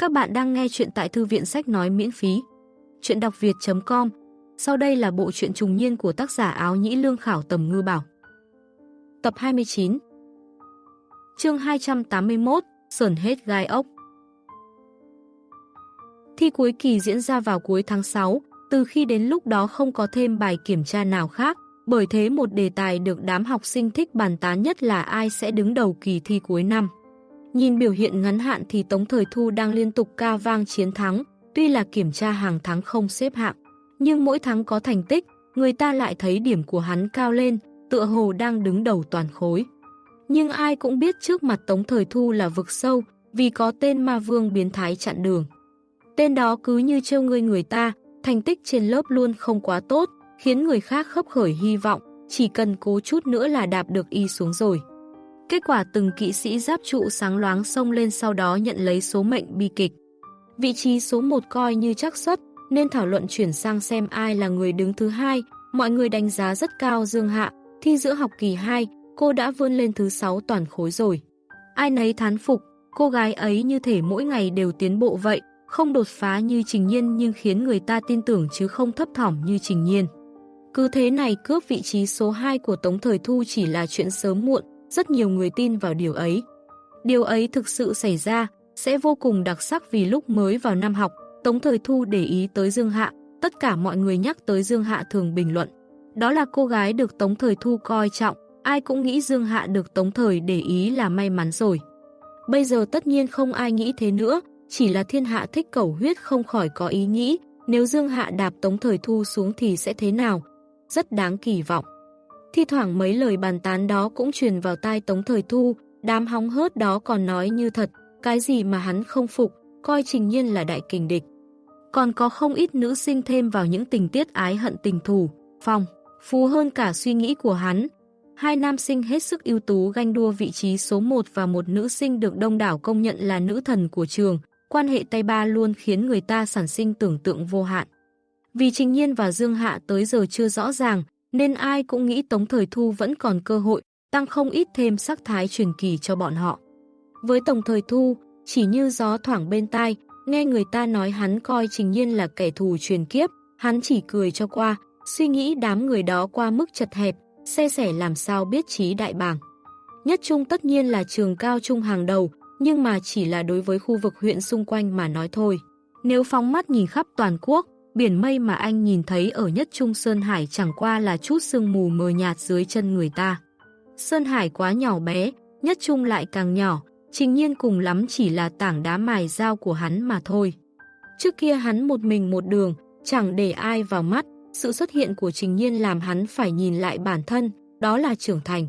Các bạn đang nghe chuyện tại thư viện sách nói miễn phí. Chuyện đọc việt.com Sau đây là bộ truyện trùng niên của tác giả áo nhĩ lương khảo tầm ngư bảo. Tập 29 Chương 281 Sờn hết gai ốc Thi cuối kỳ diễn ra vào cuối tháng 6, từ khi đến lúc đó không có thêm bài kiểm tra nào khác, bởi thế một đề tài được đám học sinh thích bàn tán nhất là ai sẽ đứng đầu kỳ thi cuối năm. Nhìn biểu hiện ngắn hạn thì Tống Thời Thu đang liên tục ca vang chiến thắng, tuy là kiểm tra hàng tháng không xếp hạng, nhưng mỗi tháng có thành tích, người ta lại thấy điểm của hắn cao lên, tựa hồ đang đứng đầu toàn khối. Nhưng ai cũng biết trước mặt Tống Thời Thu là vực sâu, vì có tên ma vương biến thái chặn đường. Tên đó cứ như trêu người người ta, thành tích trên lớp luôn không quá tốt, khiến người khác khấp khởi hy vọng, chỉ cần cố chút nữa là đạp được y xuống rồi. Kết quả từng kỵ sĩ giáp trụ sáng loáng xông lên sau đó nhận lấy số mệnh bi kịch. Vị trí số 1 coi như chắc suất, nên thảo luận chuyển sang xem ai là người đứng thứ hai. Mọi người đánh giá rất cao Dương Hạ, thi giữa học kỳ 2, cô đã vươn lên thứ 6 toàn khối rồi. Ai nấy thán phục, cô gái ấy như thể mỗi ngày đều tiến bộ vậy, không đột phá như Trình Nhiên nhưng khiến người ta tin tưởng chứ không thấp thỏm như Trình Nhiên. Cứ thế này cướp vị trí số 2 của Tống Thời Thu chỉ là chuyện sớm muộn, rất nhiều người tin vào điều ấy. Điều ấy thực sự xảy ra, sẽ vô cùng đặc sắc vì lúc mới vào năm học, Tống Thời Thu để ý tới Dương Hạ, tất cả mọi người nhắc tới Dương Hạ thường bình luận. Đó là cô gái được Tống Thời Thu coi trọng, ai cũng nghĩ Dương Hạ được Tống Thời để ý là may mắn rồi. Bây giờ tất nhiên không ai nghĩ thế nữa, chỉ là thiên hạ thích cẩu huyết không khỏi có ý nghĩ, nếu Dương Hạ đạp Tống Thời Thu xuống thì sẽ thế nào? Rất đáng kỳ vọng. Thi thoảng mấy lời bàn tán đó cũng truyền vào tai Tống Thời Thu, đám hóng hớt đó còn nói như thật, cái gì mà hắn không phục, coi Trình Nhiên là đại kình địch. Còn có không ít nữ sinh thêm vào những tình tiết ái hận tình thù, phong, phù hơn cả suy nghĩ của hắn. Hai nam sinh hết sức ưu tú ganh đua vị trí số 1 và một nữ sinh được đông đảo công nhận là nữ thần của trường, quan hệ tay ba luôn khiến người ta sản sinh tưởng tượng vô hạn. Vì Trình Nhiên và Dương Hạ tới giờ chưa rõ ràng, nên ai cũng nghĩ Tống Thời Thu vẫn còn cơ hội, tăng không ít thêm sắc thái truyền kỳ cho bọn họ. Với Tống Thời Thu, chỉ như gió thoảng bên tai, nghe người ta nói hắn coi Trình Nhiên là kẻ thù truyền kiếp, hắn chỉ cười cho qua, suy nghĩ đám người đó qua mức chật hẹp, xe sẻ làm sao biết trí đại bàng. Nhất Trung tất nhiên là trường cao trung hàng đầu, nhưng mà chỉ là đối với khu vực huyện xung quanh mà nói thôi. Nếu phóng mắt nhìn khắp toàn quốc, Biển mây mà anh nhìn thấy ở nhất trung Sơn Hải chẳng qua là chút sương mù mờ nhạt dưới chân người ta. Sơn Hải quá nhỏ bé, nhất trung lại càng nhỏ, trình nhiên cùng lắm chỉ là tảng đá mài dao của hắn mà thôi. Trước kia hắn một mình một đường, chẳng để ai vào mắt, sự xuất hiện của trình nhiên làm hắn phải nhìn lại bản thân, đó là trưởng thành.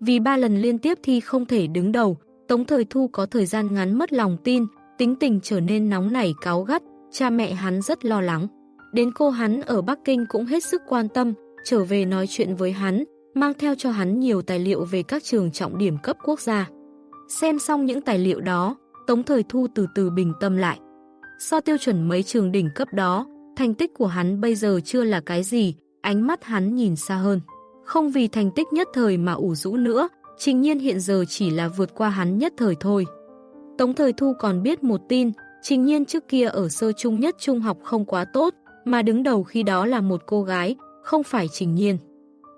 Vì ba lần liên tiếp thi không thể đứng đầu, Tống Thời Thu có thời gian ngắn mất lòng tin, tính tình trở nên nóng nảy cáo gắt, cha mẹ hắn rất lo lắng. Đến cô hắn ở Bắc Kinh cũng hết sức quan tâm, trở về nói chuyện với hắn, mang theo cho hắn nhiều tài liệu về các trường trọng điểm cấp quốc gia. Xem xong những tài liệu đó, Tống Thời Thu từ từ bình tâm lại. So tiêu chuẩn mấy trường đỉnh cấp đó, thành tích của hắn bây giờ chưa là cái gì, ánh mắt hắn nhìn xa hơn. Không vì thành tích nhất thời mà ủ rũ nữa, trình nhiên hiện giờ chỉ là vượt qua hắn nhất thời thôi. Tống Thời Thu còn biết một tin, Trình nhiên trước kia ở sơ trung nhất trung học không quá tốt, mà đứng đầu khi đó là một cô gái, không phải trình nhiên.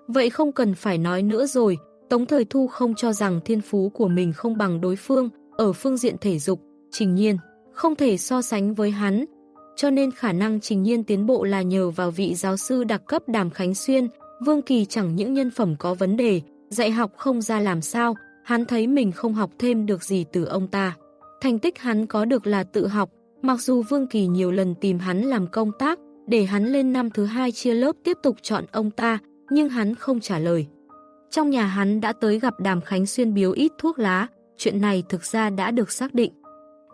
Vậy không cần phải nói nữa rồi, Tống Thời Thu không cho rằng thiên phú của mình không bằng đối phương, ở phương diện thể dục, trình nhiên, không thể so sánh với hắn. Cho nên khả năng trình nhiên tiến bộ là nhờ vào vị giáo sư đặc cấp Đàm Khánh Xuyên, Vương Kỳ chẳng những nhân phẩm có vấn đề, dạy học không ra làm sao, hắn thấy mình không học thêm được gì từ ông ta. Thành tích hắn có được là tự học, mặc dù Vương Kỳ nhiều lần tìm hắn làm công tác, để hắn lên năm thứ hai chia lớp tiếp tục chọn ông ta, nhưng hắn không trả lời. Trong nhà hắn đã tới gặp Đàm Khánh Xuyên biếu ít thuốc lá, chuyện này thực ra đã được xác định.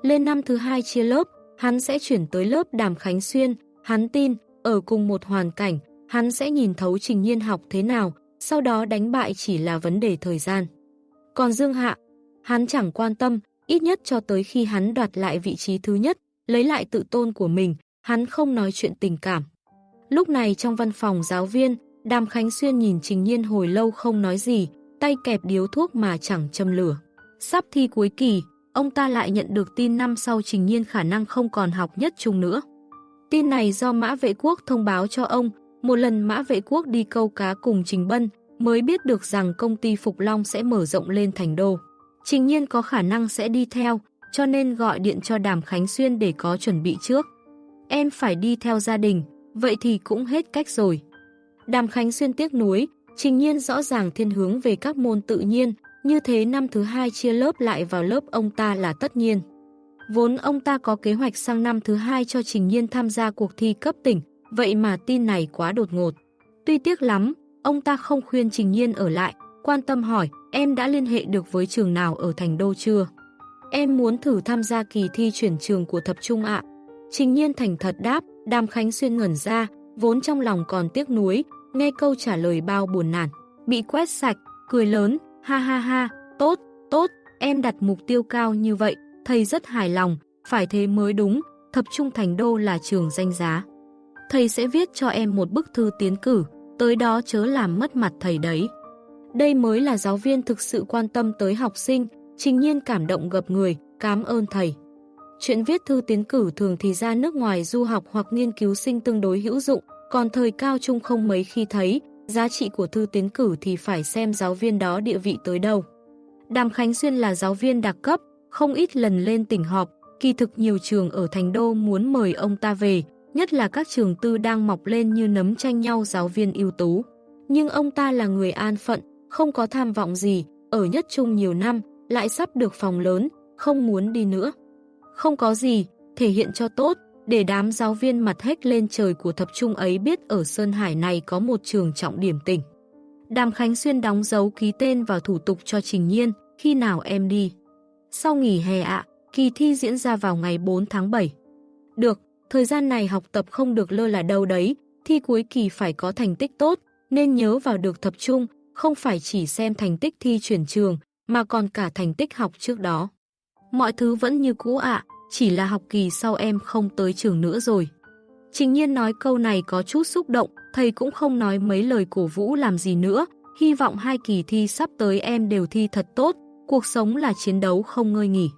Lên năm thứ hai chia lớp, hắn sẽ chuyển tới lớp Đàm Khánh Xuyên, hắn tin, ở cùng một hoàn cảnh, hắn sẽ nhìn thấu trình nhiên học thế nào, sau đó đánh bại chỉ là vấn đề thời gian. Còn Dương Hạ, hắn chẳng quan tâm, Ít nhất cho tới khi hắn đoạt lại vị trí thứ nhất, lấy lại tự tôn của mình, hắn không nói chuyện tình cảm. Lúc này trong văn phòng giáo viên, Đàm Khánh Xuyên nhìn Trình Nhiên hồi lâu không nói gì, tay kẹp điếu thuốc mà chẳng châm lửa. Sắp thi cuối kỳ, ông ta lại nhận được tin năm sau Trình Nhiên khả năng không còn học nhất trung nữa. Tin này do Mã Vệ Quốc thông báo cho ông, một lần Mã Vệ Quốc đi câu cá cùng Trình Bân, mới biết được rằng công ty Phục Long sẽ mở rộng lên thành đô. Trình Nhiên có khả năng sẽ đi theo, cho nên gọi điện cho Đàm Khánh Xuyên để có chuẩn bị trước. Em phải đi theo gia đình, vậy thì cũng hết cách rồi. Đàm Khánh Xuyên tiếc nuối, Trình Nhiên rõ ràng thiên hướng về các môn tự nhiên, như thế năm thứ hai chia lớp lại vào lớp ông ta là tất nhiên. Vốn ông ta có kế hoạch sang năm thứ hai cho Trình Nhiên tham gia cuộc thi cấp tỉnh, vậy mà tin này quá đột ngột. Tuy tiếc lắm, ông ta không khuyên Trình Nhiên ở lại, quan tâm hỏi em đã liên hệ được với trường nào ở thành đô chưa? Em muốn thử tham gia kỳ thi chuyển trường của thập trung ạ. Trình Nhiên thành thật đáp, Đàm Khánh Xuyên ngẩn ra, vốn trong lòng còn tiếc nuối, nghe câu trả lời bao buồn nản, bị quét sạch, cười lớn, ha ha ha, tốt, tốt, em đặt mục tiêu cao như vậy, thầy rất hài lòng, phải thế mới đúng, thập trung thành đô là trường danh giá. Thầy sẽ viết cho em một bức thư tiến cử, tới đó chớ làm mất mặt thầy đấy. Đây mới là giáo viên thực sự quan tâm tới học sinh, trình nhiên cảm động gặp người, cảm ơn thầy. Chuyện viết thư tiến cử thường thì ra nước ngoài du học hoặc nghiên cứu sinh tương đối hữu dụng, còn thời cao trung không mấy khi thấy, giá trị của thư tiến cử thì phải xem giáo viên đó địa vị tới đâu. Đàm Khánh Xuyên là giáo viên đặc cấp, không ít lần lên tỉnh họp, kỳ thực nhiều trường ở Thành Đô muốn mời ông ta về, nhất là các trường tư đang mọc lên như nấm tranh nhau giáo viên ưu tú. Nhưng ông ta là người an phận, không có tham vọng gì, ở nhất trung nhiều năm, lại sắp được phòng lớn, không muốn đi nữa. Không có gì, thể hiện cho tốt, để đám giáo viên mặt hết lên trời của thập trung ấy biết ở Sơn Hải này có một trường trọng điểm tỉnh. Đàm Khánh Xuyên đóng dấu ký tên vào thủ tục cho Trình Nhiên, khi nào em đi. Sau nghỉ hè ạ, kỳ thi diễn ra vào ngày 4 tháng 7. Được, thời gian này học tập không được lơ là đâu đấy, thi cuối kỳ phải có thành tích tốt, nên nhớ vào được thập trung, không phải chỉ xem thành tích thi chuyển trường, mà còn cả thành tích học trước đó. Mọi thứ vẫn như cũ ạ, chỉ là học kỳ sau em không tới trường nữa rồi. Trình nhiên nói câu này có chút xúc động, thầy cũng không nói mấy lời cổ vũ làm gì nữa, hy vọng hai kỳ thi sắp tới em đều thi thật tốt, cuộc sống là chiến đấu không ngơi nghỉ.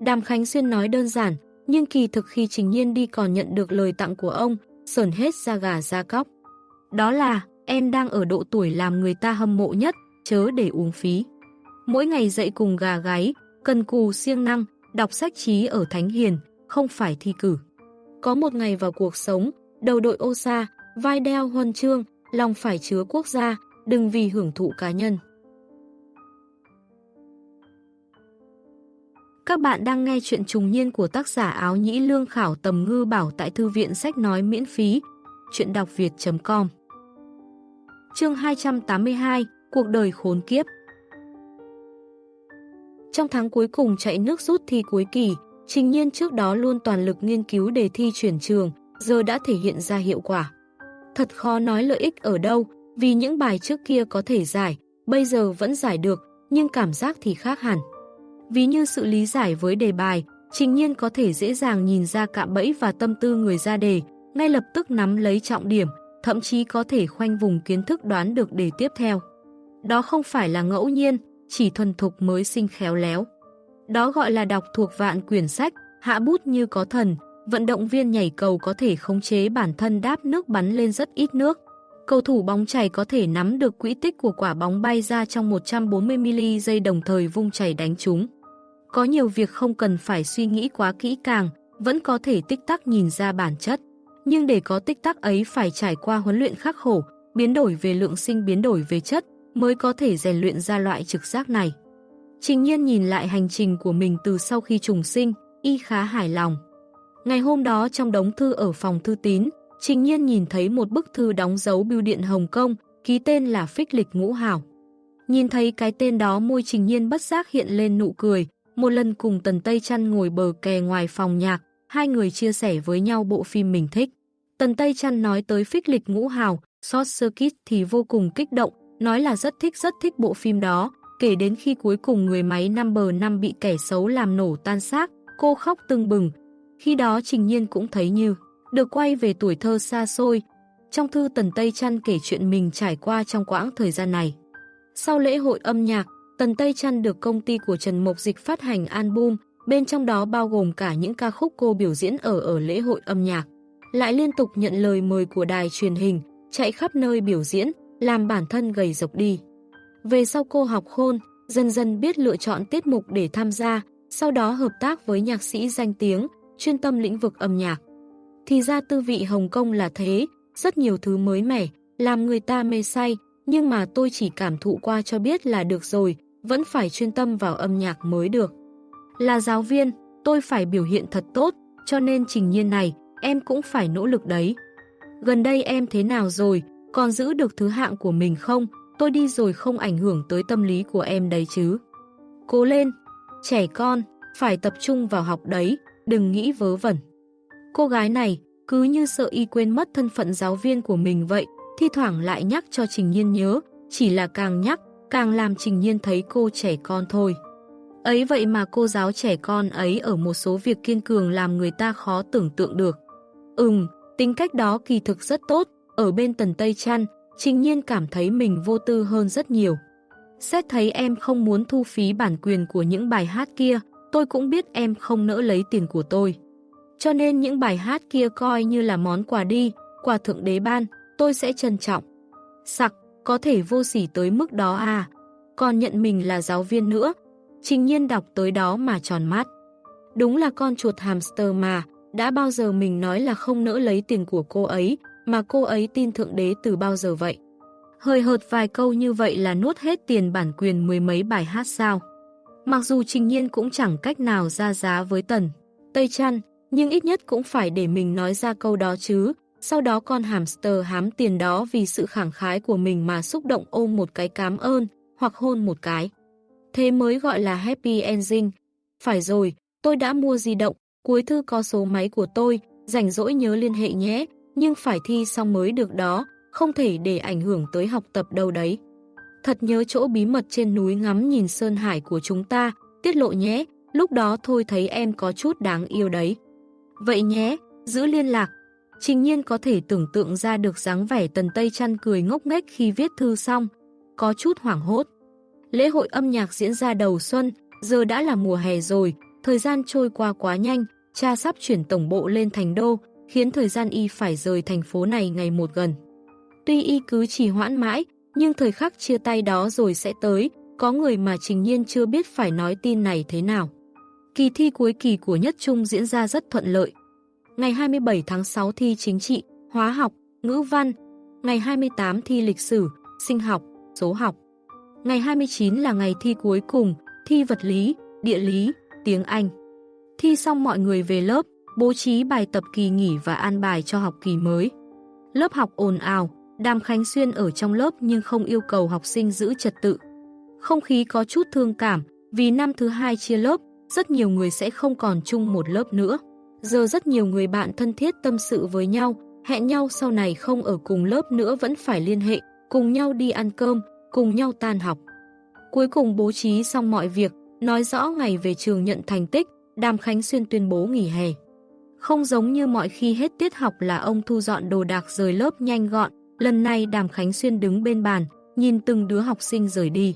Đàm Khánh Xuyên nói đơn giản, nhưng kỳ thực khi Trình Nhiên đi còn nhận được lời tặng của ông, sờn hết da gà da cóc. Đó là, em đang ở độ tuổi làm người ta hâm mộ nhất, chớ để uống phí. Mỗi ngày dậy cùng gà gáy, cần cù siêng năng, đọc sách trí ở Thánh Hiền, không phải thi cử. Có một ngày vào cuộc sống, đầu đội ô sa, vai đeo huân chương, lòng phải chứa quốc gia, đừng vì hưởng thụ cá nhân. Các bạn đang nghe chuyện trùng niên của tác giả áo nhĩ lương khảo tầm ngư bảo tại thư viện sách nói miễn phí. Chuyện đọc việt.com Chương 282 Cuộc đời khốn kiếp Trong tháng cuối cùng chạy nước rút thi cuối kỳ, Trình Nhiên trước đó luôn toàn lực nghiên cứu đề thi chuyển trường, giờ đã thể hiện ra hiệu quả. Thật khó nói lợi ích ở đâu, vì những bài trước kia có thể giải, bây giờ vẫn giải được, nhưng cảm giác thì khác hẳn. Ví như sự lý giải với đề bài, Trình Nhiên có thể dễ dàng nhìn ra cạm bẫy và tâm tư người ra đề, ngay lập tức nắm lấy trọng điểm, thậm chí có thể khoanh vùng kiến thức đoán được đề tiếp theo. Đó không phải là ngẫu nhiên, chỉ thuần thục mới sinh khéo léo. Đó gọi là đọc thuộc vạn quyển sách, hạ bút như có thần, vận động viên nhảy cầu có thể khống chế bản thân đáp nước bắn lên rất ít nước. Cầu thủ bóng chảy có thể nắm được quỹ tích của quả bóng bay ra trong 140ml giây đồng thời vung chảy đánh chúng. Có nhiều việc không cần phải suy nghĩ quá kỹ càng, vẫn có thể tích tắc nhìn ra bản chất. Nhưng để có tích tắc ấy phải trải qua huấn luyện khắc khổ, biến đổi về lượng sinh biến đổi về chất, mới có thể rèn luyện ra loại trực giác này. Trình nhiên nhìn lại hành trình của mình từ sau khi trùng sinh, y khá hài lòng. Ngày hôm đó trong đống thư ở phòng thư tín, Trình nhiên nhìn thấy một bức thư đóng dấu bưu điện Hồng Kông, ký tên là Phích Lịch Ngũ Hảo. Nhìn thấy cái tên đó môi Trình nhiên bất giác hiện lên nụ cười, một lần cùng Tần Tây Trăn ngồi bờ kè ngoài phòng nhạc, hai người chia sẻ với nhau bộ phim mình thích. Tần Tây Trăn nói tới phích lịch ngũ hào, Short Circuit thì vô cùng kích động, nói là rất thích rất thích bộ phim đó, kể đến khi cuối cùng người máy number 5 bị kẻ xấu làm nổ tan xác, cô khóc tưng bừng. Khi đó Trình Nhiên cũng thấy như được quay về tuổi thơ xa xôi. Trong thư Tần Tây Trăn kể chuyện mình trải qua trong quãng thời gian này. Sau lễ hội âm nhạc, Tần Tây Trăn được công ty của Trần Mộc Dịch phát hành album, bên trong đó bao gồm cả những ca khúc cô biểu diễn ở ở lễ hội âm nhạc. Lại liên tục nhận lời mời của đài truyền hình, chạy khắp nơi biểu diễn, làm bản thân gầy rộc đi. Về sau cô học khôn, dần dần biết lựa chọn tiết mục để tham gia, sau đó hợp tác với nhạc sĩ danh tiếng, chuyên tâm lĩnh vực âm nhạc. Thì ra tư vị Hồng Kông là thế, rất nhiều thứ mới mẻ, làm người ta mê say, nhưng mà tôi chỉ cảm thụ qua cho biết là được rồi, vẫn phải chuyên tâm vào âm nhạc mới được. Là giáo viên, tôi phải biểu hiện thật tốt, cho nên trình nhiên này, em cũng phải nỗ lực đấy. Gần đây em thế nào rồi, còn giữ được thứ hạng của mình không? Tôi đi rồi không ảnh hưởng tới tâm lý của em đấy chứ. Cố lên, trẻ con, phải tập trung vào học đấy, đừng nghĩ vớ vẩn. Cô gái này, cứ như sợ y quên mất thân phận giáo viên của mình vậy, thi thoảng lại nhắc cho Trình Nhiên nhớ, chỉ là càng nhắc, càng làm Trình Nhiên thấy cô trẻ con thôi. Ấy vậy mà cô giáo trẻ con ấy ở một số việc kiên cường làm người ta khó tưởng tượng được. Ừm, tính cách đó kỳ thực rất tốt, ở bên tần Tây Trăn, Trình Nhiên cảm thấy mình vô tư hơn rất nhiều. Xét thấy em không muốn thu phí bản quyền của những bài hát kia, tôi cũng biết em không nỡ lấy tiền của tôi. Cho nên những bài hát kia coi như là món quà đi, quà thượng đế ban, tôi sẽ trân trọng. Sặc, có thể vô sỉ tới mức đó à? Còn nhận mình là giáo viên nữa. Trình nhiên đọc tới đó mà tròn mắt. Đúng là con chuột hamster mà, đã bao giờ mình nói là không nỡ lấy tiền của cô ấy, mà cô ấy tin thượng đế từ bao giờ vậy? Hơi hợt vài câu như vậy là nuốt hết tiền bản quyền mười mấy bài hát sao? Mặc dù trình nhiên cũng chẳng cách nào ra giá với tần, Tây Trăn, nhưng ít nhất cũng phải để mình nói ra câu đó chứ. Sau đó con hamster hám tiền đó vì sự khẳng khái của mình mà xúc động ôm một cái cám ơn, hoặc hôn một cái. Thế mới gọi là happy ending. Phải rồi, tôi đã mua di động, cuối thư có số máy của tôi, rảnh rỗi nhớ liên hệ nhé, nhưng phải thi xong mới được đó, không thể để ảnh hưởng tới học tập đâu đấy. Thật nhớ chỗ bí mật trên núi ngắm nhìn sơn hải của chúng ta, tiết lộ nhé, lúc đó thôi thấy em có chút đáng yêu đấy. Vậy nhé, giữ liên lạc. Trình nhiên có thể tưởng tượng ra được dáng vẻ tần Tây chăn cười ngốc nghếch khi viết thư xong, có chút hoảng hốt. Lễ hội âm nhạc diễn ra đầu xuân, giờ đã là mùa hè rồi, thời gian trôi qua quá nhanh, cha sắp chuyển tổng bộ lên thành đô, khiến thời gian y phải rời thành phố này ngày một gần. Tuy y cứ trì hoãn mãi, nhưng thời khắc chia tay đó rồi sẽ tới, có người mà trình nhiên chưa biết phải nói tin này thế nào. Kỳ thi cuối kỳ của Nhất Trung diễn ra rất thuận lợi. Ngày 27 tháng 6 thi chính trị, hóa học, ngữ văn. Ngày 28 thi lịch sử, sinh học, số học. Ngày 29 là ngày thi cuối cùng, thi vật lý, địa lý, tiếng Anh. Thi xong mọi người về lớp, bố trí bài tập kỳ nghỉ và an bài cho học kỳ mới. Lớp học ồn ào, Đàm Khánh Xuyên ở trong lớp nhưng không yêu cầu học sinh giữ trật tự. Không khí có chút thương cảm, vì năm thứ hai chia lớp, rất nhiều người sẽ không còn chung một lớp nữa. Giờ rất nhiều người bạn thân thiết tâm sự với nhau, hẹn nhau sau này không ở cùng lớp nữa vẫn phải liên hệ, cùng nhau đi ăn cơm, cùng nhau tan học. Cuối cùng bố trí xong mọi việc, nói rõ ngày về trường nhận thành tích, Đàm Khánh Xuyên tuyên bố nghỉ hè. Không giống như mọi khi hết tiết học là ông thu dọn đồ đạc rời lớp nhanh gọn, lần này Đàm Khánh Xuyên đứng bên bàn, nhìn từng đứa học sinh rời đi.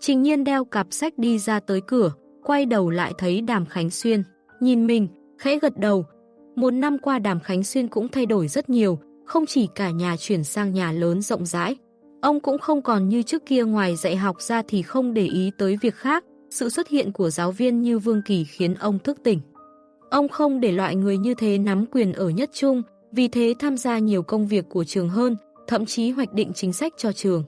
Trình nhiên đeo cặp sách đi ra tới cửa, quay đầu lại thấy Đàm Khánh Xuyên, nhìn mình, khẽ gật đầu. Một năm qua Đàm Khánh Xuyên cũng thay đổi rất nhiều, không chỉ cả nhà chuyển sang nhà lớn rộng rãi. Ông cũng không còn như trước kia ngoài dạy học ra thì không để ý tới việc khác, sự xuất hiện của giáo viên như Vương Kỳ khiến ông thức tỉnh. Ông không để loại người như thế nắm quyền ở nhất trung, vì thế tham gia nhiều công việc của trường hơn, thậm chí hoạch định chính sách cho trường.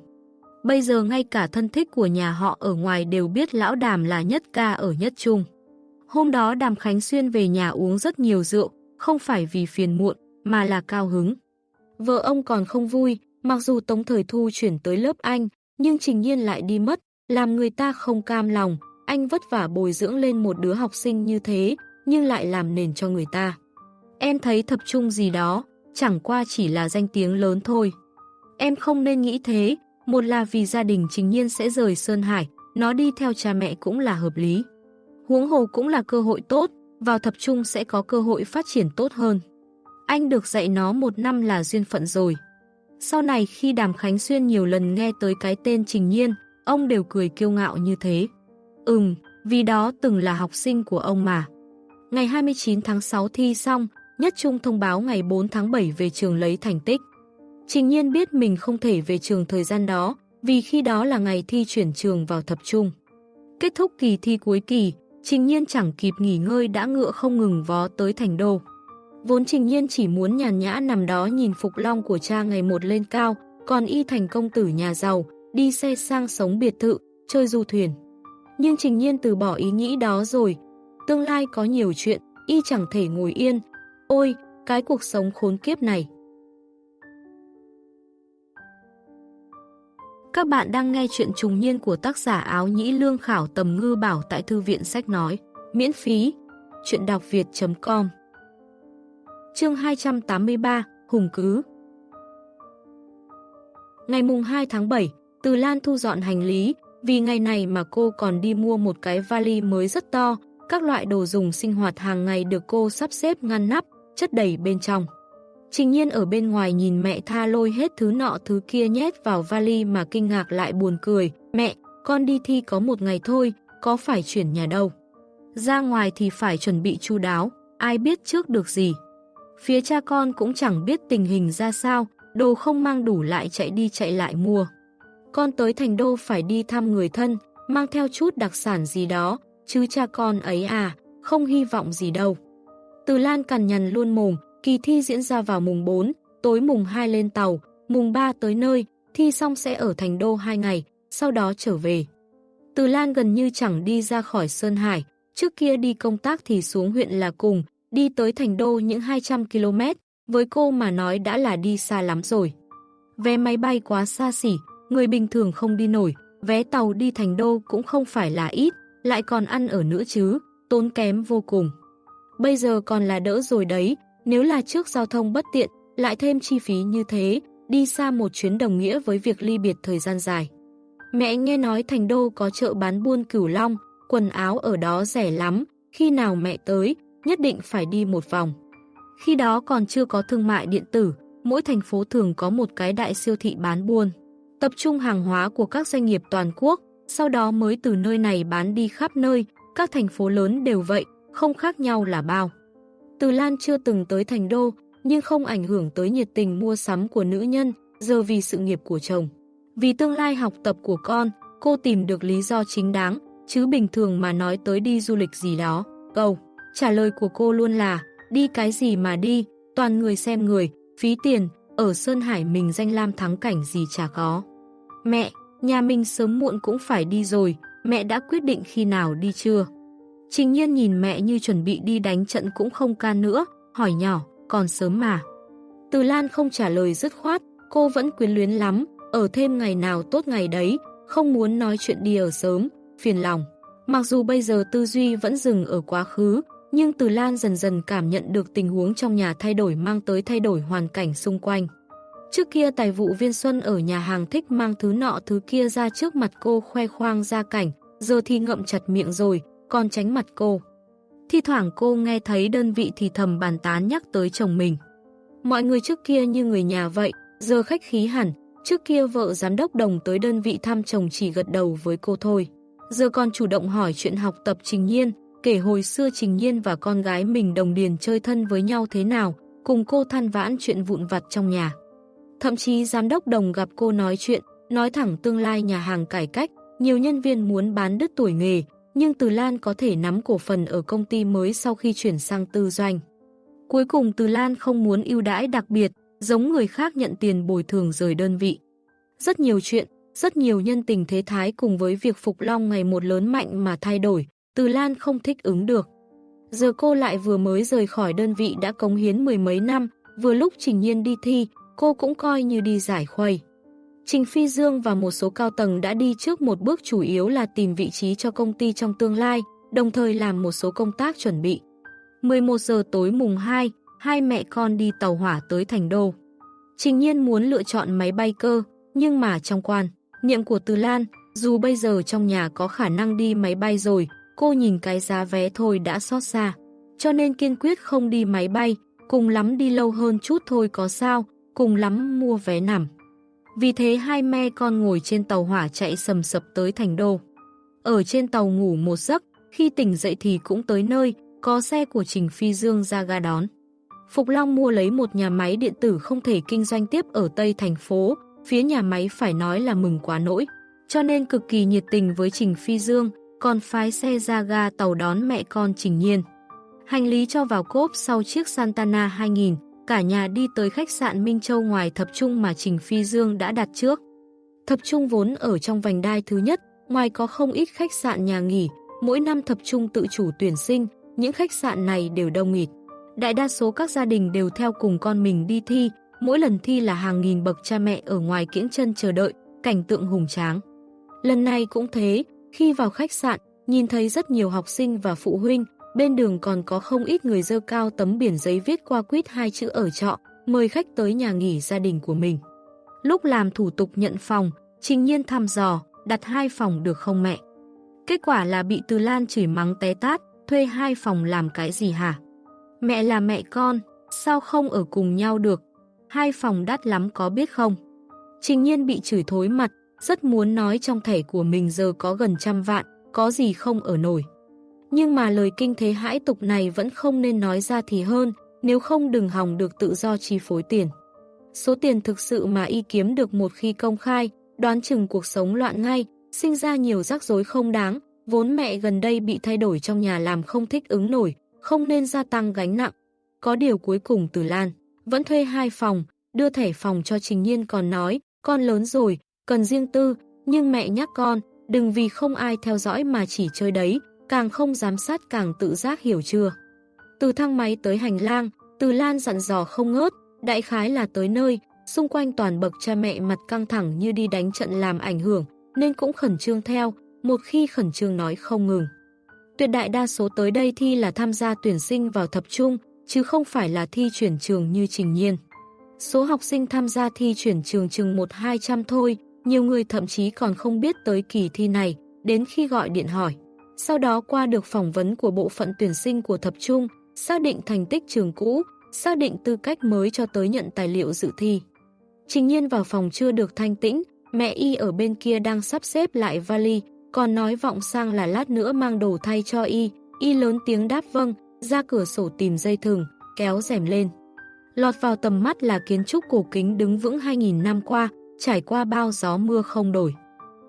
Bây giờ ngay cả thân thích của nhà họ ở ngoài đều biết lão đàm là nhất ca ở nhất trung. Hôm đó đàm Khánh Xuyên về nhà uống rất nhiều rượu, không phải vì phiền muộn, mà là cao hứng. Vợ ông còn không vui, mặc dù Tống Thời Thu chuyển tới lớp anh, nhưng trình nhiên lại đi mất, làm người ta không cam lòng, anh vất vả bồi dưỡng lên một đứa học sinh như thế, nhưng lại làm nền cho người ta. Em thấy tập trung gì đó, chẳng qua chỉ là danh tiếng lớn thôi. Em không nên nghĩ thế, một là vì gia đình trình nhiên sẽ rời Sơn Hải, nó đi theo cha mẹ cũng là hợp lý. Huống hồ cũng là cơ hội tốt, vào thập trung sẽ có cơ hội phát triển tốt hơn. Anh được dạy nó một năm là duyên phận rồi. Sau này khi Đàm Khánh Xuyên nhiều lần nghe tới cái tên Trình Nhiên, ông đều cười kiêu ngạo như thế. Ừm, vì đó từng là học sinh của ông mà. Ngày 29 tháng 6 thi xong, Nhất Trung thông báo ngày 4 tháng 7 về trường lấy thành tích. Trình nhiên biết mình không thể về trường thời gian đó, vì khi đó là ngày thi chuyển trường vào thập trung. Kết thúc kỳ thi cuối kỳ, Trình Nhiên chẳng kịp nghỉ ngơi đã ngựa không ngừng vó tới thành đô. Vốn Trình Nhiên chỉ muốn nhàn nhã nằm đó nhìn Phục Long của cha ngày một lên cao, còn y thành công tử nhà giàu, đi xe sang sống biệt thự, chơi du thuyền. Nhưng Trình Nhiên từ bỏ ý nghĩ đó rồi. Tương lai có nhiều chuyện, y chẳng thể ngồi yên. Ôi, cái cuộc sống khốn kiếp này. Các bạn đang nghe chuyện trùng niên của tác giả áo nhĩ lương khảo tầm ngư bảo tại thư viện sách nói. Miễn phí. Chuyện đọc việt.com Chương 283 Hùng Cứ Ngày mùng 2 tháng 7, Từ Lan thu dọn hành lý, vì ngày này mà cô còn đi mua một cái vali mới rất to, các loại đồ dùng sinh hoạt hàng ngày được cô sắp xếp ngăn nắp, chất đầy bên trong. Trình nhiên ở bên ngoài nhìn mẹ tha lôi hết thứ nọ thứ kia nhét vào vali mà kinh ngạc lại buồn cười. Mẹ, con đi thi có một ngày thôi, có phải chuyển nhà đâu. Ra ngoài thì phải chuẩn bị chu đáo, ai biết trước được gì. Phía cha con cũng chẳng biết tình hình ra sao, đồ không mang đủ lại chạy đi chạy lại mua. Con tới thành đô phải đi thăm người thân, mang theo chút đặc sản gì đó, chứ cha con ấy à, không hy vọng gì đâu. Từ Lan cằn nhằn luôn mồm, kỳ thi diễn ra vào mùng 4, tối mùng 2 lên tàu, mùng 3 tới nơi, thi xong sẽ ở thành đô 2 ngày, sau đó trở về. Từ Lan gần như chẳng đi ra khỏi Sơn Hải, trước kia đi công tác thì xuống huyện là cùng, đi tới thành đô những 200 km, với cô mà nói đã là đi xa lắm rồi. Vé máy bay quá xa xỉ, người bình thường không đi nổi, vé tàu đi thành đô cũng không phải là ít, lại còn ăn ở nữa chứ, tốn kém vô cùng. Bây giờ còn là đỡ rồi đấy, nếu là trước giao thông bất tiện, lại thêm chi phí như thế, đi xa một chuyến đồng nghĩa với việc ly biệt thời gian dài. Mẹ nghe nói thành đô có chợ bán buôn cửu long, quần áo ở đó rẻ lắm, khi nào mẹ tới, nhất định phải đi một vòng. Khi đó còn chưa có thương mại điện tử, mỗi thành phố thường có một cái đại siêu thị bán buôn. Tập trung hàng hóa của các doanh nghiệp toàn quốc, sau đó mới từ nơi này bán đi khắp nơi, các thành phố lớn đều vậy, không khác nhau là bao. Từ Lan chưa từng tới thành đô, nhưng không ảnh hưởng tới nhiệt tình mua sắm của nữ nhân, giờ vì sự nghiệp của chồng. Vì tương lai học tập của con, cô tìm được lý do chính đáng, chứ bình thường mà nói tới đi du lịch gì đó. Câu, trả lời của cô luôn là, đi cái gì mà đi, toàn người xem người, phí tiền, ở Sơn Hải mình danh lam thắng cảnh gì chả có. Mẹ, nhà mình sớm muộn cũng phải đi rồi, mẹ đã quyết định khi nào đi chưa? Trình nhiên nhìn mẹ như chuẩn bị đi đánh trận cũng không ca nữa, hỏi nhỏ, còn sớm mà. Từ Lan không trả lời dứt khoát, cô vẫn quyến luyến lắm, ở thêm ngày nào tốt ngày đấy, không muốn nói chuyện đi ở sớm, phiền lòng. Mặc dù bây giờ tư duy vẫn dừng ở quá khứ, nhưng Từ Lan dần dần cảm nhận được tình huống trong nhà thay đổi mang tới thay đổi hoàn cảnh xung quanh. Trước kia tài vụ viên Xuân ở nhà hàng thích mang thứ nọ thứ kia ra trước mặt cô khoe khoang ra cảnh, giờ thì ngậm chặt miệng rồi, còn tránh mặt cô. Thi thoảng cô nghe thấy đơn vị thì thầm bàn tán nhắc tới chồng mình. Mọi người trước kia như người nhà vậy, giờ khách khí hẳn, trước kia vợ giám đốc đồng tới đơn vị thăm chồng chỉ gật đầu với cô thôi. Giờ còn chủ động hỏi chuyện học tập Trình Nhiên, kể hồi xưa Trình Nhiên và con gái mình đồng điền chơi thân với nhau thế nào, cùng cô than vãn chuyện vụn vặt trong nhà. Thậm chí giám đốc đồng gặp cô nói chuyện, nói thẳng tương lai nhà hàng cải cách, nhiều nhân viên muốn bán đứt tuổi nghề, nhưng Từ Lan có thể nắm cổ phần ở công ty mới sau khi chuyển sang tư doanh. Cuối cùng Từ Lan không muốn ưu đãi đặc biệt, giống người khác nhận tiền bồi thường rời đơn vị. Rất nhiều chuyện, rất nhiều nhân tình thế thái cùng với việc Phục Long ngày một lớn mạnh mà thay đổi, từ Lan không thích ứng được. Giờ cô lại vừa mới rời khỏi đơn vị đã cống hiến mười mấy năm, vừa lúc Trình Nhiên đi thi, cô cũng coi như đi giải khuây. Trình Phi Dương và một số cao tầng đã đi trước một bước chủ yếu là tìm vị trí cho công ty trong tương lai, đồng thời làm một số công tác chuẩn bị. 11 giờ tối mùng 2, hai mẹ con đi tàu hỏa tới Thành Đô. Trình Nhiên muốn lựa chọn máy bay cơ, nhưng mà trong quan, niệm của Từ Lan, dù bây giờ trong nhà có khả năng đi máy bay rồi, cô nhìn cái giá vé thôi đã xót xa. Cho nên kiên quyết không đi máy bay, cùng lắm đi lâu hơn chút thôi có sao, cùng lắm mua vé nằm. Vì thế hai me con ngồi trên tàu hỏa chạy sầm sập tới thành đô. Ở trên tàu ngủ một giấc, khi tỉnh dậy thì cũng tới nơi, có xe của Trình Phi Dương ra ga đón. Phục Long mua lấy một nhà máy điện tử không thể kinh doanh tiếp ở Tây thành phố, phía nhà máy phải nói là mừng quá nỗi, cho nên cực kỳ nhiệt tình với Trình Phi Dương, còn phái xe ra ga tàu đón mẹ con Trình Nhiên. Hành lý cho vào cốp sau chiếc Santana 2000, cả nhà đi tới khách sạn Minh Châu ngoài thập trung mà Trình Phi Dương đã đặt trước. Thập trung vốn ở trong vành đai thứ nhất, ngoài có không ít khách sạn nhà nghỉ, mỗi năm thập trung tự chủ tuyển sinh, những khách sạn này đều đông nghịt. Đại đa số các gia đình đều theo cùng con mình đi thi, mỗi lần thi là hàng nghìn bậc cha mẹ ở ngoài kiễng chân chờ đợi, cảnh tượng hùng tráng. Lần này cũng thế, khi vào khách sạn, nhìn thấy rất nhiều học sinh và phụ huynh, bên đường còn có không ít người dơ cao tấm biển giấy viết qua quýt hai chữ ở trọ, mời khách tới nhà nghỉ gia đình của mình. Lúc làm thủ tục nhận phòng, Trình Nhiên thăm dò, đặt hai phòng được không mẹ? Kết quả là bị Từ Lan chửi mắng té tát, thuê hai phòng làm cái gì hả? Mẹ là mẹ con, sao không ở cùng nhau được? Hai phòng đắt lắm có biết không? Trình nhiên bị chửi thối mặt, rất muốn nói trong thẻ của mình giờ có gần trăm vạn, có gì không ở nổi. Nhưng mà lời kinh thế hãi tục này vẫn không nên nói ra thì hơn, nếu không đừng hòng được tự do chi phối tiền. Số tiền thực sự mà y kiếm được một khi công khai, đoán chừng cuộc sống loạn ngay, sinh ra nhiều rắc rối không đáng, vốn mẹ gần đây bị thay đổi trong nhà làm không thích ứng nổi, không nên gia tăng gánh nặng. Có điều cuối cùng từ Lan, vẫn thuê hai phòng, đưa thẻ phòng cho Trình Nhiên còn nói, con lớn rồi, cần riêng tư, nhưng mẹ nhắc con, đừng vì không ai theo dõi mà chỉ chơi đấy, càng không giám sát càng tự giác hiểu chưa. Từ thang máy tới hành lang, từ Lan dặn dò không ngớt, đại khái là tới nơi, xung quanh toàn bậc cha mẹ mặt căng thẳng như đi đánh trận làm ảnh hưởng, nên cũng khẩn trương theo, một khi khẩn trương nói không ngừng. Tuyệt đại đa số tới đây thi là tham gia tuyển sinh vào thập trung, chứ không phải là thi chuyển trường như trình nhiên. Số học sinh tham gia thi chuyển trường chừng 1-200 thôi, nhiều người thậm chí còn không biết tới kỳ thi này, đến khi gọi điện hỏi. Sau đó qua được phỏng vấn của bộ phận tuyển sinh của thập trung, xác định thành tích trường cũ, xác định tư cách mới cho tới nhận tài liệu dự thi. Trình nhiên vào phòng chưa được thanh tĩnh, mẹ y ở bên kia đang sắp xếp lại vali, còn nói vọng sang là lát nữa mang đồ thay cho y, y lớn tiếng đáp vâng, ra cửa sổ tìm dây thừng, kéo rèm lên. Lọt vào tầm mắt là kiến trúc cổ kính đứng vững 2.000 năm qua, trải qua bao gió mưa không đổi.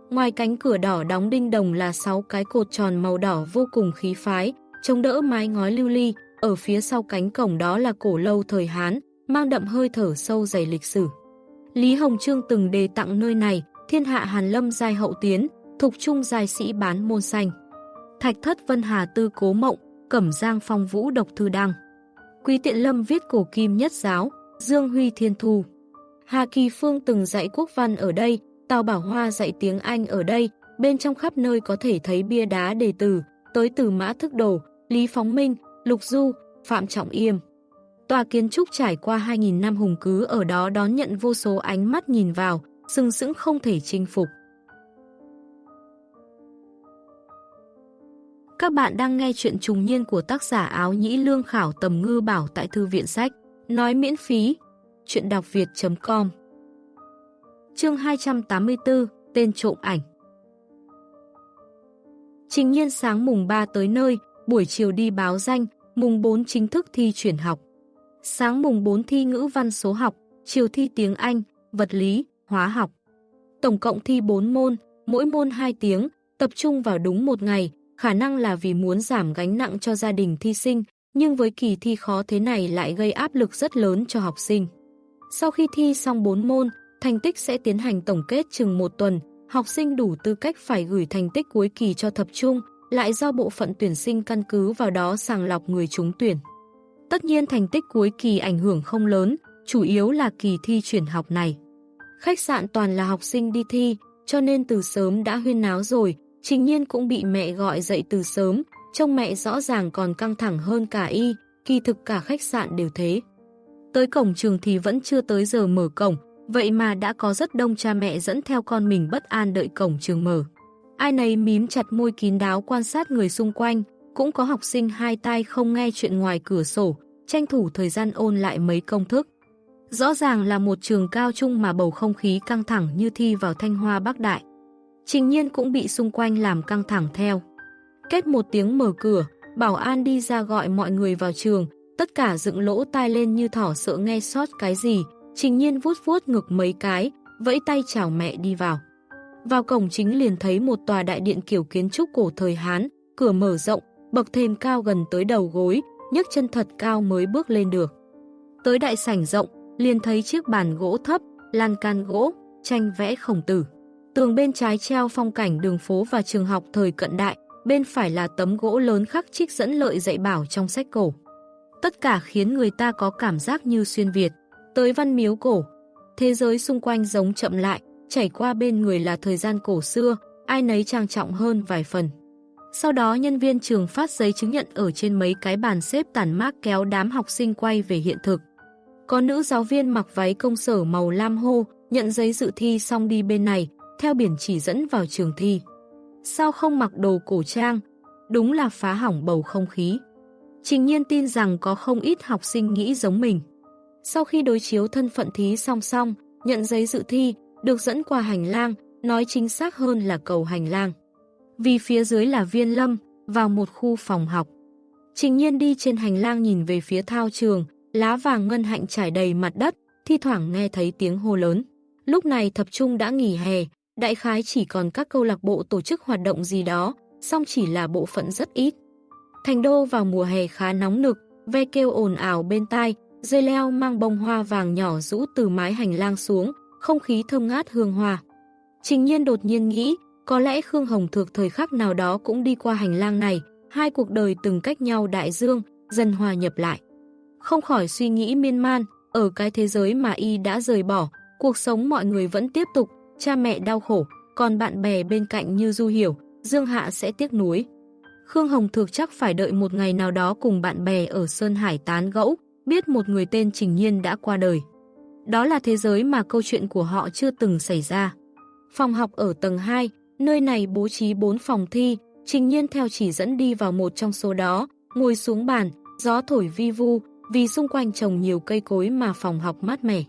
Ngoài cánh cửa đỏ đóng đinh đồng là 6 cái cột tròn màu đỏ vô cùng khí phái, chống đỡ mái ngói lưu ly, ở phía sau cánh cổng đó là cổ lâu thời Hán, mang đậm hơi thở sâu dày lịch sử. Lý Hồng Trương từng đề tặng nơi này, thiên hạ Hàn Lâm giai hậu tiến, thục trung giai sĩ bán môn xanh. Thạch thất Vân Hà Tư Cố Mộng, Cẩm Giang Phong Vũ Độc Thư Đăng. Quý Tiện Lâm viết cổ kim nhất giáo, Dương Huy Thiên Thu. Hà Kỳ Phương từng dạy quốc văn ở đây, Tào Bảo Hoa dạy tiếng Anh ở đây, bên trong khắp nơi có thể thấy bia đá đề từ, tới từ Mã Thức Đồ, Lý Phóng Minh, Lục Du, Phạm Trọng Yêm. Tòa kiến trúc trải qua 2.000 năm hùng cứ ở đó đón nhận vô số ánh mắt nhìn vào, sừng sững không thể chinh phục. Các bạn đang nghe chuyện trùng niên của tác giả áo nhĩ lương khảo tầm ngư bảo tại thư viện sách. Nói miễn phí. Chuyện đọc việt.com Chương 284 Tên trộm ảnh Trình nhiên sáng mùng 3 tới nơi, buổi chiều đi báo danh, mùng 4 chính thức thi chuyển học. Sáng mùng 4 thi ngữ văn số học, chiều thi tiếng Anh, vật lý, hóa học. Tổng cộng thi 4 môn, mỗi môn 2 tiếng, tập trung vào đúng một ngày, khả năng là vì muốn giảm gánh nặng cho gia đình thi sinh, nhưng với kỳ thi khó thế này lại gây áp lực rất lớn cho học sinh. Sau khi thi xong 4 môn, thành tích sẽ tiến hành tổng kết chừng một tuần, học sinh đủ tư cách phải gửi thành tích cuối kỳ cho thập trung, lại do bộ phận tuyển sinh căn cứ vào đó sàng lọc người trúng tuyển. Tất nhiên thành tích cuối kỳ ảnh hưởng không lớn, chủ yếu là kỳ thi chuyển học này. Khách sạn toàn là học sinh đi thi, cho nên từ sớm đã huyên náo rồi, Trình nhiên cũng bị mẹ gọi dậy từ sớm, trông mẹ rõ ràng còn căng thẳng hơn cả y, kỳ thực cả khách sạn đều thế. Tới cổng trường thì vẫn chưa tới giờ mở cổng, vậy mà đã có rất đông cha mẹ dẫn theo con mình bất an đợi cổng trường mở. Ai nấy mím chặt môi kín đáo quan sát người xung quanh, cũng có học sinh hai tay không nghe chuyện ngoài cửa sổ, tranh thủ thời gian ôn lại mấy công thức. Rõ ràng là một trường cao trung mà bầu không khí căng thẳng như thi vào Thanh Hoa Bắc Đại. Trình nhiên cũng bị xung quanh làm căng thẳng theo. Kết một tiếng mở cửa, bảo an đi ra gọi mọi người vào trường, tất cả dựng lỗ tai lên như thỏ sợ nghe sót cái gì, trình nhiên vuốt vuốt ngực mấy cái, vẫy tay chào mẹ đi vào. Vào cổng chính liền thấy một tòa đại điện kiểu kiến trúc cổ thời Hán, cửa mở rộng, bậc thềm cao gần tới đầu gối, nhấc chân thật cao mới bước lên được. Tới đại sảnh rộng, liền thấy chiếc bàn gỗ thấp, lan can gỗ, tranh vẽ khổng tử. Tường bên trái treo phong cảnh đường phố và trường học thời cận đại, bên phải là tấm gỗ lớn khắc trích dẫn lợi dạy bảo trong sách cổ. Tất cả khiến người ta có cảm giác như xuyên Việt. Tới văn miếu cổ, thế giới xung quanh giống chậm lại, chảy qua bên người là thời gian cổ xưa, ai nấy trang trọng hơn vài phần. Sau đó nhân viên trường phát giấy chứng nhận ở trên mấy cái bàn xếp tản mát kéo đám học sinh quay về hiện thực. Có nữ giáo viên mặc váy công sở màu lam hô, nhận giấy dự thi xong đi bên này, theo biển chỉ dẫn vào trường thi. Sao không mặc đồ cổ trang? Đúng là phá hỏng bầu không khí. Trình nhiên tin rằng có không ít học sinh nghĩ giống mình. Sau khi đối chiếu thân phận thí song song, nhận giấy dự thi, được dẫn qua hành lang, nói chính xác hơn là cầu hành lang. Vì phía dưới là viên lâm, vào một khu phòng học. Trình nhiên đi trên hành lang nhìn về phía thao trường, lá vàng ngân hạnh trải đầy mặt đất, thi thoảng nghe thấy tiếng hô lớn. Lúc này tập trung đã nghỉ hè, đại khái chỉ còn các câu lạc bộ tổ chức hoạt động gì đó, song chỉ là bộ phận rất ít. Thành đô vào mùa hè khá nóng nực, ve kêu ồn ào bên tai, dây leo mang bông hoa vàng nhỏ rũ từ mái hành lang xuống, không khí thơm ngát hương hoa. Trình nhiên đột nhiên nghĩ, có lẽ Khương Hồng Thược thời khắc nào đó cũng đi qua hành lang này, hai cuộc đời từng cách nhau đại dương, dần hòa nhập lại. Không khỏi suy nghĩ miên man, ở cái thế giới mà y đã rời bỏ, cuộc sống mọi người vẫn tiếp tục, cha mẹ đau khổ, còn bạn bè bên cạnh như Du Hiểu, Dương Hạ sẽ tiếc nuối. Khương Hồng Thược chắc phải đợi một ngày nào đó cùng bạn bè ở Sơn Hải tán gẫu, biết một người tên Trình Nhiên đã qua đời. Đó là thế giới mà câu chuyện của họ chưa từng xảy ra. Phòng học ở tầng 2, nơi này bố trí 4 phòng thi, Trình Nhiên theo chỉ dẫn đi vào một trong số đó, ngồi xuống bàn, gió thổi vi vu, vì xung quanh trồng nhiều cây cối mà phòng học mát mẻ.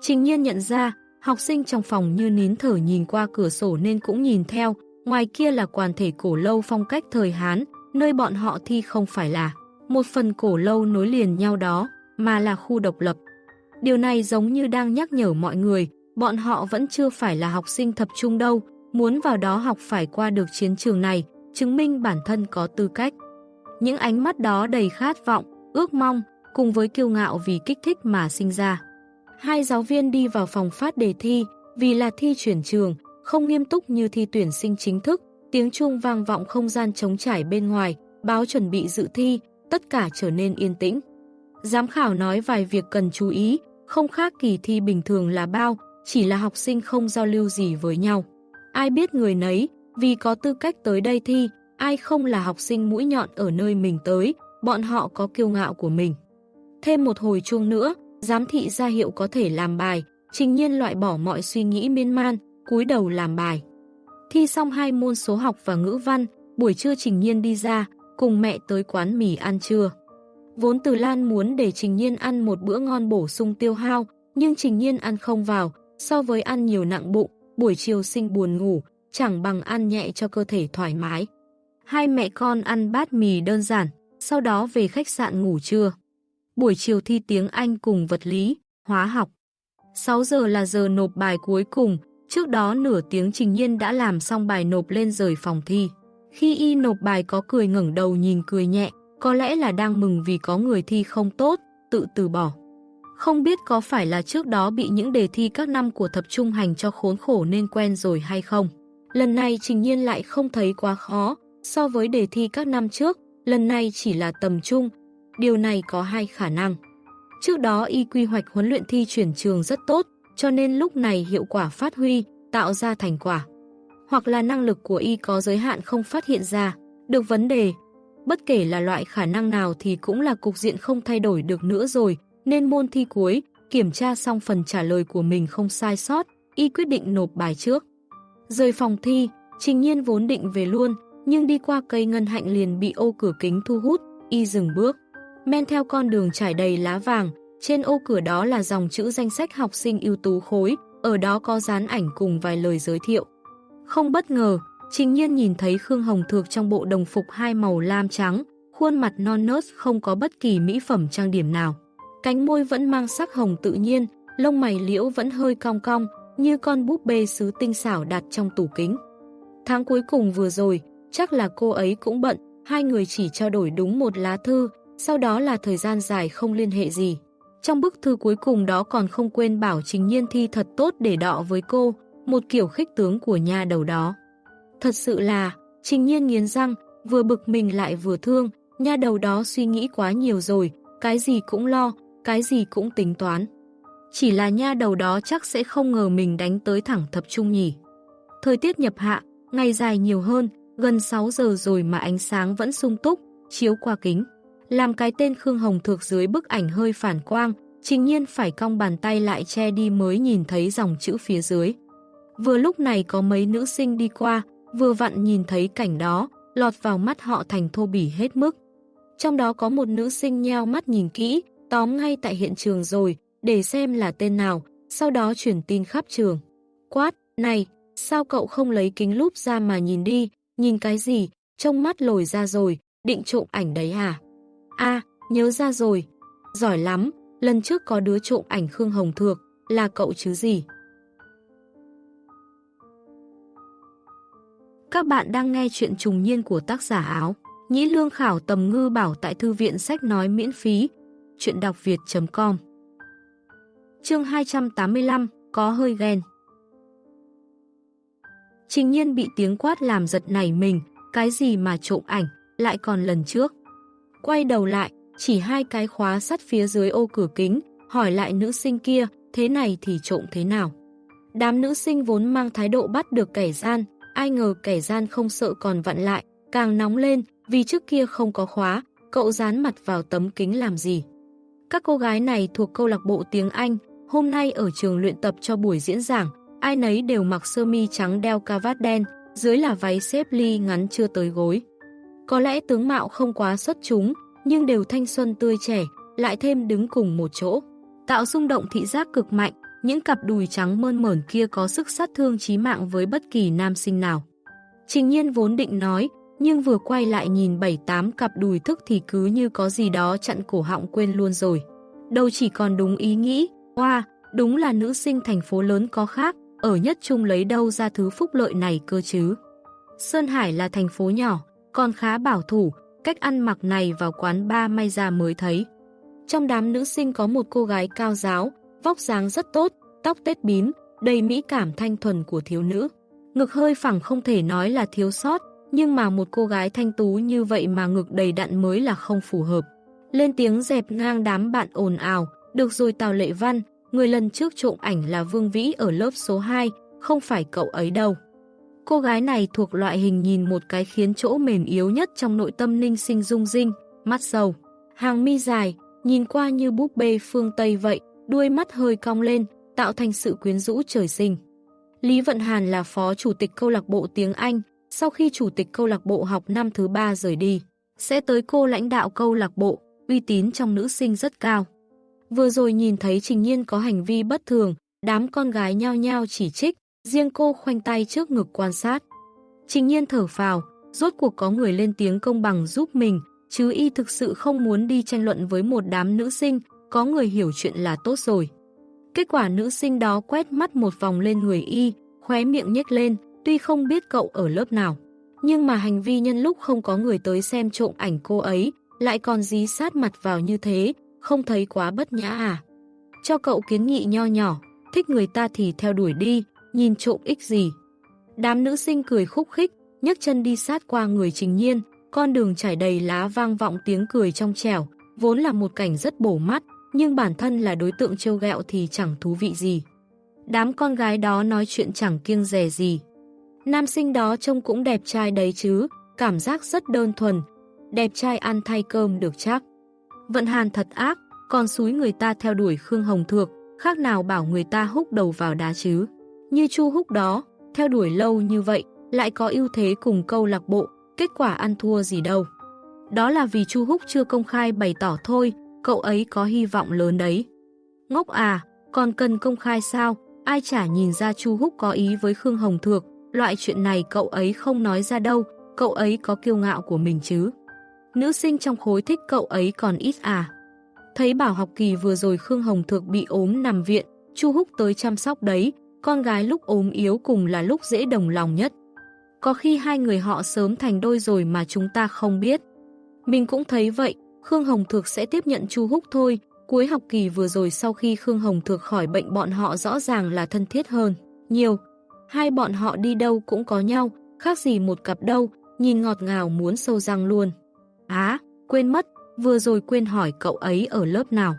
Trình Nhiên nhận ra, học sinh trong phòng như nín thở nhìn qua cửa sổ nên cũng nhìn theo, ngoài kia là quàn thể cổ lâu phong cách thời Hán, nơi bọn họ thi không phải là một phần cổ lâu nối liền nhau đó, mà là khu độc lập. Điều này giống như đang nhắc nhở mọi người, bọn họ vẫn chưa phải là học sinh tập trung đâu, muốn vào đó học phải qua được chiến trường này, chứng minh bản thân có tư cách. Những ánh mắt đó đầy khát vọng, ước mong, cùng với kiêu ngạo vì kích thích mà sinh ra. Hai giáo viên đi vào phòng phát đề thi, vì là thi chuyển trường, không nghiêm túc như thi tuyển sinh chính thức, tiếng chuông vang vọng không gian trống trải bên ngoài, báo chuẩn bị dự thi, tất cả trở nên yên tĩnh. Giám khảo nói vài việc cần chú ý, không khác kỳ thi bình thường là bao, chỉ là học sinh không giao lưu gì với nhau. Ai biết người nấy, vì có tư cách tới đây thi, ai không là học sinh mũi nhọn ở nơi mình tới, bọn họ có kiêu ngạo của mình. Thêm một hồi chuông nữa, giám thị ra hiệu có thể làm bài, trình nhiên loại bỏ mọi suy nghĩ miên man, cúi đầu làm bài. Thi xong hai môn số học và ngữ văn, buổi trưa trình nhiên đi ra, cùng mẹ tới quán mì ăn trưa. Vốn Từ Lan muốn để Trình Nhiên ăn một bữa ngon bổ sung tiêu hao, nhưng Trình Nhiên ăn không vào, so với ăn nhiều nặng bụng, buổi chiều sinh buồn ngủ, chẳng bằng ăn nhẹ cho cơ thể thoải mái. Hai mẹ con ăn bát mì đơn giản, sau đó về khách sạn ngủ trưa. Buổi chiều thi tiếng Anh cùng vật lý, hóa học. 6 giờ là giờ nộp bài cuối cùng, trước đó nửa tiếng Trình Nhiên đã làm xong bài nộp lên rời phòng thi. Khi y nộp bài có cười ngẩng đầu nhìn cười nhẹ, có lẽ là đang mừng vì có người thi không tốt, tự từ bỏ. Không biết có phải là trước đó bị những đề thi các năm của thập trung hành cho khốn khổ nên quen rồi hay không. Lần này Trình Nhiên lại không thấy quá khó, so với đề thi các năm trước, lần này chỉ là tầm trung. Điều này có hai khả năng. Trước đó y quy hoạch huấn luyện thi chuyển trường rất tốt, cho nên lúc này hiệu quả phát huy, tạo ra thành quả. Hoặc là năng lực của y có giới hạn không phát hiện ra, được vấn đề, Bất kể là loại khả năng nào thì cũng là cục diện không thay đổi được nữa rồi, nên môn thi cuối, kiểm tra xong phần trả lời của mình không sai sót, y quyết định nộp bài trước. Rời phòng thi, Trình Nhiên vốn định về luôn, nhưng đi qua cây ngân hạnh liền bị ô cửa kính thu hút, y dừng bước. Men theo con đường trải đầy lá vàng, trên ô cửa đó là dòng chữ danh sách học sinh ưu tú khối, ở đó có dán ảnh cùng vài lời giới thiệu. Không bất ngờ, Trình nhiên nhìn thấy Khương Hồng Thược trong bộ đồng phục hai màu lam trắng, khuôn mặt non nớt không có bất kỳ mỹ phẩm trang điểm nào. Cánh môi vẫn mang sắc hồng tự nhiên, lông mày liễu vẫn hơi cong cong, như con búp bê sứ tinh xảo đặt trong tủ kính. Tháng cuối cùng vừa rồi, chắc là cô ấy cũng bận, hai người chỉ trao đổi đúng một lá thư, sau đó là thời gian dài không liên hệ gì. Trong bức thư cuối cùng đó còn không quên bảo Trình Nhiên thi thật tốt để đọ với cô, một kiểu khích tướng của nhà đầu đó. Thật sự là, Trình Nhiên nghiến răng, vừa bực mình lại vừa thương, nha đầu đó suy nghĩ quá nhiều rồi, cái gì cũng lo, cái gì cũng tính toán. Chỉ là nha đầu đó chắc sẽ không ngờ mình đánh tới thẳng thập trung nhỉ. Thời tiết nhập hạ, ngày dài nhiều hơn, gần 6 giờ rồi mà ánh sáng vẫn sung túc, chiếu qua kính. Làm cái tên Khương Hồng Thược dưới bức ảnh hơi phản quang, trình nhiên phải cong bàn tay lại che đi mới nhìn thấy dòng chữ phía dưới. Vừa lúc này có mấy nữ sinh đi qua, vừa vặn nhìn thấy cảnh đó, lọt vào mắt họ thành thô bỉ hết mức. Trong đó có một nữ sinh nheo mắt nhìn kỹ, tóm ngay tại hiện trường rồi, để xem là tên nào, sau đó chuyển tin khắp trường. Quát, này, sao cậu không lấy kính lúp ra mà nhìn đi, nhìn cái gì, trông mắt lồi ra rồi, định trộm ảnh đấy hả? A nhớ ra rồi, giỏi lắm, lần trước có đứa trộm ảnh Khương Hồng Thược, là cậu chứ gì? Các bạn đang nghe chuyện trùng niên của tác giả áo. Nhĩ lương khảo tầm ngư bảo tại thư viện sách nói miễn phí. Chuyện đọc việt.com Chương 285 Có hơi ghen Trình nhiên bị tiếng quát làm giật nảy mình, cái gì mà trộm ảnh, lại còn lần trước. Quay đầu lại, chỉ hai cái khóa sắt phía dưới ô cửa kính, hỏi lại nữ sinh kia, thế này thì trộm thế nào. Đám nữ sinh vốn mang thái độ bắt được kẻ gian, ai ngờ kẻ gian không sợ còn vặn lại, càng nóng lên, vì trước kia không có khóa, cậu dán mặt vào tấm kính làm gì. Các cô gái này thuộc câu lạc bộ tiếng Anh, hôm nay ở trường luyện tập cho buổi diễn giảng, ai nấy đều mặc sơ mi trắng đeo cà vạt đen, dưới là váy xếp ly ngắn chưa tới gối. Có lẽ tướng mạo không quá xuất chúng, nhưng đều thanh xuân tươi trẻ, lại thêm đứng cùng một chỗ. Tạo xung động thị giác cực mạnh, những cặp đùi trắng mơn mởn kia có sức sát thương chí mạng với bất kỳ nam sinh nào. Trình nhiên vốn định nói, nhưng vừa quay lại nhìn bảy tám cặp đùi thức thì cứ như có gì đó chặn cổ họng quên luôn rồi. Đâu chỉ còn đúng ý nghĩ, hoa, đúng là nữ sinh thành phố lớn có khác, ở nhất trung lấy đâu ra thứ phúc lợi này cơ chứ. Sơn Hải là thành phố nhỏ, còn khá bảo thủ, cách ăn mặc này vào quán ba may ra mới thấy. Trong đám nữ sinh có một cô gái cao giáo, vóc dáng rất tốt, tóc tết bím, đầy mỹ cảm thanh thuần của thiếu nữ. Ngực hơi phẳng không thể nói là thiếu sót, nhưng mà một cô gái thanh tú như vậy mà ngực đầy đặn mới là không phù hợp. Lên tiếng dẹp ngang đám bạn ồn ào, được rồi Tào Lệ Văn, người lần trước trộm ảnh là Vương Vĩ ở lớp số 2, không phải cậu ấy đâu. Cô gái này thuộc loại hình nhìn một cái khiến chỗ mềm yếu nhất trong nội tâm ninh sinh rung rinh, mắt sâu. Hàng mi dài, nhìn qua như búp bê phương Tây vậy, đuôi mắt hơi cong lên, tạo thành sự quyến rũ trời sinh. Lý Vận Hàn là phó chủ tịch câu lạc bộ tiếng Anh, sau khi chủ tịch câu lạc bộ học năm thứ ba rời đi, sẽ tới cô lãnh đạo câu lạc bộ, uy tín trong nữ sinh rất cao. Vừa rồi nhìn thấy Trình Nhiên có hành vi bất thường, đám con gái nhao nhao chỉ trích, riêng cô khoanh tay trước ngực quan sát. Trình Nhiên thở phào, rốt cuộc có người lên tiếng công bằng giúp mình, chứ y thực sự không muốn đi tranh luận với một đám nữ sinh, có người hiểu chuyện là tốt rồi. Kết quả nữ sinh đó quét mắt một vòng lên người y, khóe miệng nhếch lên, tuy không biết cậu ở lớp nào. Nhưng mà hành vi nhân lúc không có người tới xem trộm ảnh cô ấy, lại còn dí sát mặt vào như thế, không thấy quá bất nhã à. Cho cậu kiến nghị nho nhỏ, thích người ta thì theo đuổi đi, nhìn trộm ích gì. Đám nữ sinh cười khúc khích, nhấc chân đi sát qua người trình nhiên, con đường trải đầy lá vang vọng tiếng cười trong trẻo, vốn là một cảnh rất bổ mắt, nhưng bản thân là đối tượng trêu ghẹo thì chẳng thú vị gì. Đám con gái đó nói chuyện chẳng kiêng rẻ gì. Nam sinh đó trông cũng đẹp trai đấy chứ, cảm giác rất đơn thuần, đẹp trai ăn thay cơm được chắc. Vận Hàn thật ác, còn xúi người ta theo đuổi Khương Hồng Thược, khác nào bảo người ta húc đầu vào đá chứ. Như Chu Húc đó, theo đuổi lâu như vậy, lại có ưu thế cùng câu lạc bộ, kết quả ăn thua gì đâu. Đó là vì Chu Húc chưa công khai bày tỏ thôi, cậu ấy có hy vọng lớn đấy. Ngốc à, còn cần công khai sao? Ai chả nhìn ra Chu Húc có ý với Khương Hồng Thược, loại chuyện này cậu ấy không nói ra đâu, cậu ấy có kiêu ngạo của mình chứ. Nữ sinh trong khối thích cậu ấy còn ít à. Thấy bảo học kỳ vừa rồi Khương Hồng Thược bị ốm nằm viện, Chu Húc tới chăm sóc đấy, con gái lúc ốm yếu cùng là lúc dễ đồng lòng nhất. Có khi hai người họ sớm thành đôi rồi mà chúng ta không biết. Mình cũng thấy vậy, Khương Hồng Thược sẽ tiếp nhận Chu Húc thôi. Cuối học kỳ vừa rồi sau khi Khương Hồng Thược khỏi bệnh bọn họ rõ ràng là thân thiết hơn. Nhiều. Hai bọn họ đi đâu cũng có nhau, khác gì một cặp đâu, nhìn ngọt ngào muốn sâu răng luôn. Á, quên mất, vừa rồi quên hỏi cậu ấy ở lớp nào.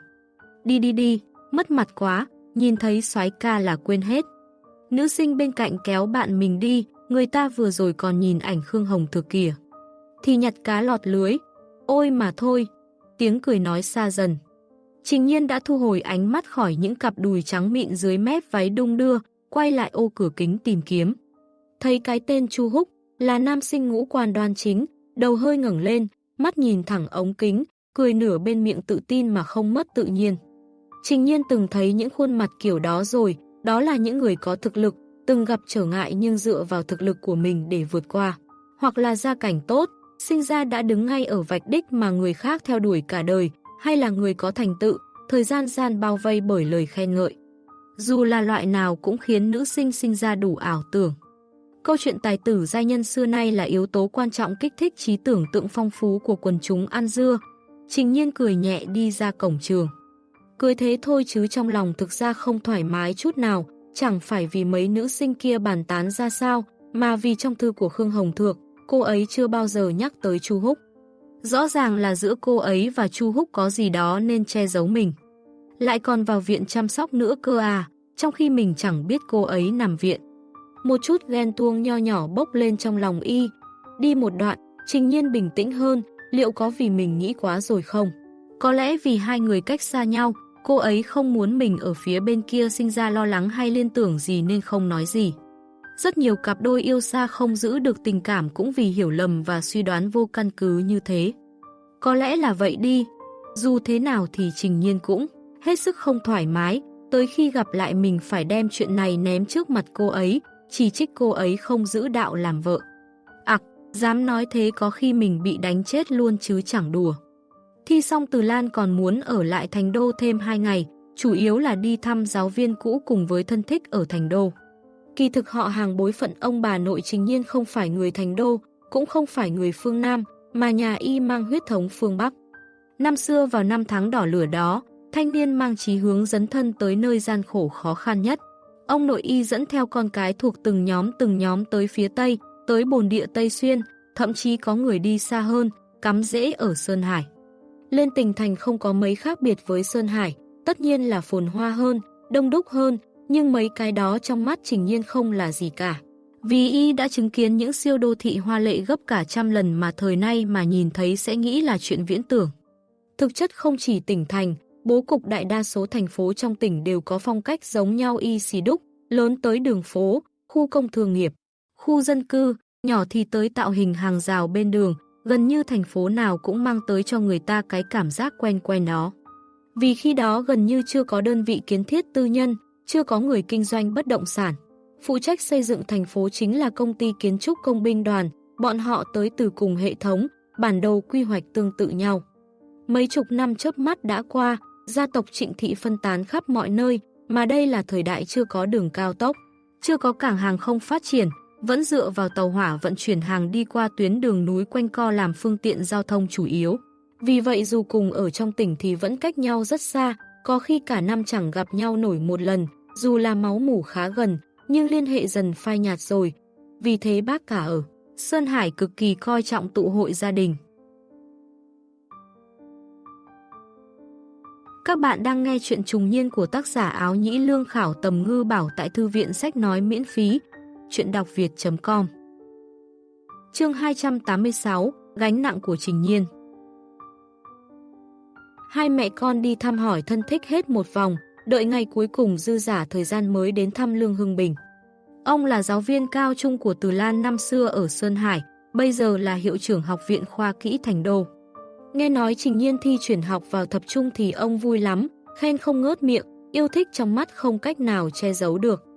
Đi đi đi, mất mặt quá, nhìn thấy soái ca là quên hết. Nữ sinh bên cạnh kéo bạn mình đi, người ta vừa rồi còn nhìn ảnh Khương Hồng thực kìa. Thì nhặt cá lọt lưới, Ôi mà thôi, tiếng cười nói xa dần. Trình nhiên đã thu hồi ánh mắt khỏi những cặp đùi trắng mịn dưới mép váy đung đưa, quay lại ô cửa kính tìm kiếm. Thấy cái tên Chu Húc là nam sinh ngũ quan đoan chính, đầu hơi ngẩng lên, mắt nhìn thẳng ống kính, cười nửa bên miệng tự tin mà không mất tự nhiên. Trình nhiên từng thấy những khuôn mặt kiểu đó rồi, đó là những người có thực lực, từng gặp trở ngại nhưng dựa vào thực lực của mình để vượt qua. Hoặc là gia cảnh tốt, sinh ra đã đứng ngay ở vạch đích mà người khác theo đuổi cả đời, hay là người có thành tựu, thời gian gian bao vây bởi lời khen ngợi. Dù là loại nào cũng khiến nữ sinh sinh ra đủ ảo tưởng. Câu chuyện tài tử giai nhân xưa nay là yếu tố quan trọng kích thích trí tưởng tượng phong phú của quần chúng ăn dưa. Trình nhiên cười nhẹ đi ra cổng trường. Cười thế thôi chứ trong lòng thực ra không thoải mái chút nào, chẳng phải vì mấy nữ sinh kia bàn tán ra sao, mà vì trong thư của Khương Hồng Thược, cô ấy chưa bao giờ nhắc tới Chu Húc. Rõ ràng là giữa cô ấy và Chu Húc có gì đó nên che giấu mình. Lại còn vào viện chăm sóc nữa cơ à, trong khi mình chẳng biết cô ấy nằm viện. Một chút ghen tuông nho nhỏ bốc lên trong lòng y. Đi một đoạn, trình nhiên bình tĩnh hơn, liệu có vì mình nghĩ quá rồi không? Có lẽ vì hai người cách xa nhau, cô ấy không muốn mình ở phía bên kia sinh ra lo lắng hay liên tưởng gì nên không nói gì. Rất nhiều cặp đôi yêu xa không giữ được tình cảm cũng vì hiểu lầm và suy đoán vô căn cứ như thế. Có lẽ là vậy đi, dù thế nào thì Trình Nhiên cũng hết sức không thoải mái, tới khi gặp lại mình phải đem chuyện này ném trước mặt cô ấy, chỉ trích cô ấy không giữ đạo làm vợ. Ặc, dám nói thế có khi mình bị đánh chết luôn chứ chẳng đùa. Thi xong Từ Lan còn muốn ở lại Thành Đô thêm 2 ngày, chủ yếu là đi thăm giáo viên cũ cùng với thân thích ở Thành Đô. Kỳ thực họ hàng bối phận ông bà nội trình nhiên không phải người thành đô, cũng không phải người phương Nam, mà nhà y mang huyết thống phương Bắc. Năm xưa vào năm tháng đỏ lửa đó, thanh niên mang chí hướng dấn thân tới nơi gian khổ khó khăn nhất. Ông nội y dẫn theo con cái thuộc từng nhóm từng nhóm tới phía Tây, tới bồn địa Tây Xuyên, thậm chí có người đi xa hơn, cắm rễ ở Sơn Hải. Lên tỉnh thành không có mấy khác biệt với Sơn Hải, tất nhiên là phồn hoa hơn, đông đúc hơn, nhưng mấy cái đó trong mắt Trình Nhiên không là gì cả. Vì y đã chứng kiến những siêu đô thị hoa lệ gấp cả trăm lần mà thời nay mà nhìn thấy sẽ nghĩ là chuyện viễn tưởng. Thực chất không chỉ tỉnh thành, bố cục đại đa số thành phố trong tỉnh đều có phong cách giống nhau y xì đúc, lớn tới đường phố, khu công thương nghiệp, khu dân cư, nhỏ thì tới tạo hình hàng rào bên đường, gần như thành phố nào cũng mang tới cho người ta cái cảm giác quen quen nó Vì khi đó gần như chưa có đơn vị kiến thiết tư nhân, chưa có người kinh doanh bất động sản. Phụ trách xây dựng thành phố chính là công ty kiến trúc công binh đoàn, bọn họ tới từ cùng hệ thống, bản đồ quy hoạch tương tự nhau. Mấy chục năm chớp mắt đã qua, gia tộc trịnh thị phân tán khắp mọi nơi, mà đây là thời đại chưa có đường cao tốc, chưa có cảng hàng không phát triển, vẫn dựa vào tàu hỏa vận chuyển hàng đi qua tuyến đường núi quanh co làm phương tiện giao thông chủ yếu. Vì vậy dù cùng ở trong tỉnh thì vẫn cách nhau rất xa, có khi cả năm chẳng gặp nhau nổi một lần, dù là máu mủ khá gần, nhưng liên hệ dần phai nhạt rồi. Vì thế bác cả ở Sơn Hải cực kỳ coi trọng tụ hội gia đình. Các bạn đang nghe chuyện trùng niên của tác giả áo nhĩ lương khảo tầm ngư bảo tại thư viện sách nói miễn phí. Chuyện đọc việt.com Chương 286 Gánh nặng của Trình Nhiên Hai mẹ con đi thăm hỏi thân thích hết một vòng, đợi ngày cuối cùng dư giả thời gian mới đến thăm Lương Hưng Bình. Ông là giáo viên cao trung của Từ Lan năm xưa ở Sơn Hải, bây giờ là hiệu trưởng học viện khoa kỹ Thành Đô. Nghe nói Trình Nhiên thi chuyển học vào thập trung thì ông vui lắm, khen không ngớt miệng, yêu thích trong mắt không cách nào che giấu được.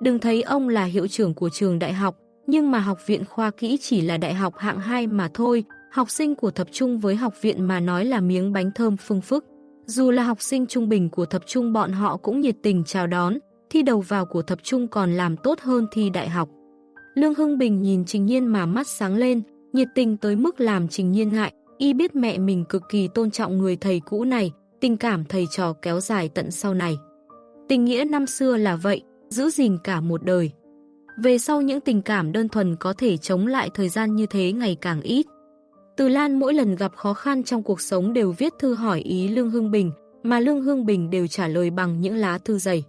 Đừng thấy ông là hiệu trưởng của trường đại học, nhưng mà học viện khoa kỹ chỉ là đại học hạng 2 mà thôi, học sinh của thập trung với học viện mà nói là miếng bánh thơm phương phức. Dù là học sinh trung bình của thập trung bọn họ cũng nhiệt tình chào đón, thi đầu vào của thập trung còn làm tốt hơn thi đại học. Lương Hưng Bình nhìn Trình Nhiên mà mắt sáng lên, nhiệt tình tới mức làm Trình Nhiên ngại, y biết mẹ mình cực kỳ tôn trọng người thầy cũ này, tình cảm thầy trò kéo dài tận sau này. Tình nghĩa năm xưa là vậy, giữ gìn cả một đời. Về sau những tình cảm đơn thuần có thể chống lại thời gian như thế ngày càng ít. Từ Lan mỗi lần gặp khó khăn trong cuộc sống đều viết thư hỏi ý Lương Hưng Bình, mà Lương Hưng Bình đều trả lời bằng những lá thư dày.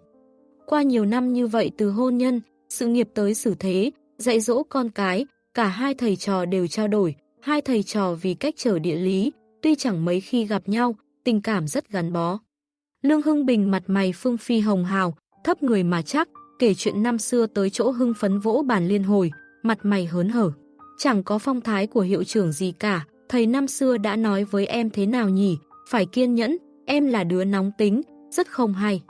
Qua nhiều năm như vậy từ hôn nhân, sự nghiệp tới xử thế, dạy dỗ con cái, cả hai thầy trò đều trao đổi, hai thầy trò vì cách trở địa lý, tuy chẳng mấy khi gặp nhau, tình cảm rất gắn bó. Lương Hưng Bình mặt mày phương phi hồng hào, thấp người mà chắc, kể chuyện năm xưa tới chỗ hưng phấn vỗ bàn liên hồi, mặt mày hớn hở. Chẳng có phong thái của hiệu trưởng gì cả, thầy năm xưa đã nói với em thế nào nhỉ, phải kiên nhẫn, em là đứa nóng tính, rất không hay.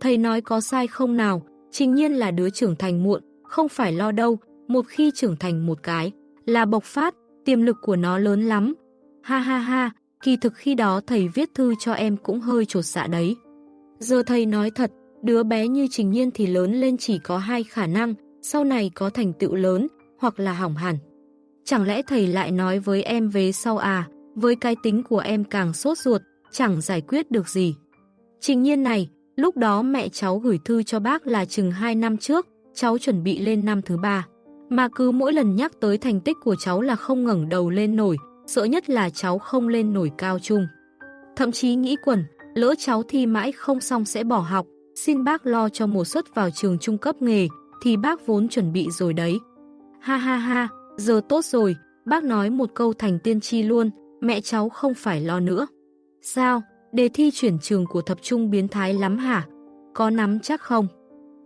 Thầy nói có sai không nào, trình nhiên là đứa trưởng thành muộn, không phải lo đâu, một khi trưởng thành một cái, là bộc phát, tiềm lực của nó lớn lắm. Ha ha ha, kỳ thực khi đó thầy viết thư cho em cũng hơi trột dạ đấy. Giờ thầy nói thật, đứa bé như Trình Nhiên thì lớn lên chỉ có hai khả năng, sau này có thành tựu lớn, hoặc là hỏng hẳn. Chẳng lẽ thầy lại nói với em về sau à, với cái tính của em càng sốt ruột, chẳng giải quyết được gì. Trình Nhiên này, lúc đó mẹ cháu gửi thư cho bác là chừng 2 năm trước, cháu chuẩn bị lên năm thứ ba. Mà cứ mỗi lần nhắc tới thành tích của cháu là không ngẩng đầu lên nổi, sợ nhất là cháu không lên nổi cao trung. Thậm chí nghĩ quẩn, lỡ cháu thi mãi không xong sẽ bỏ học, xin bác lo cho một suất vào trường trung cấp nghề, thì bác vốn chuẩn bị rồi đấy. Ha ha ha, giờ tốt rồi, bác nói một câu thành tiên tri luôn, mẹ cháu không phải lo nữa. Sao, đề thi chuyển trường của thập trung biến thái lắm hả? Có nắm chắc không?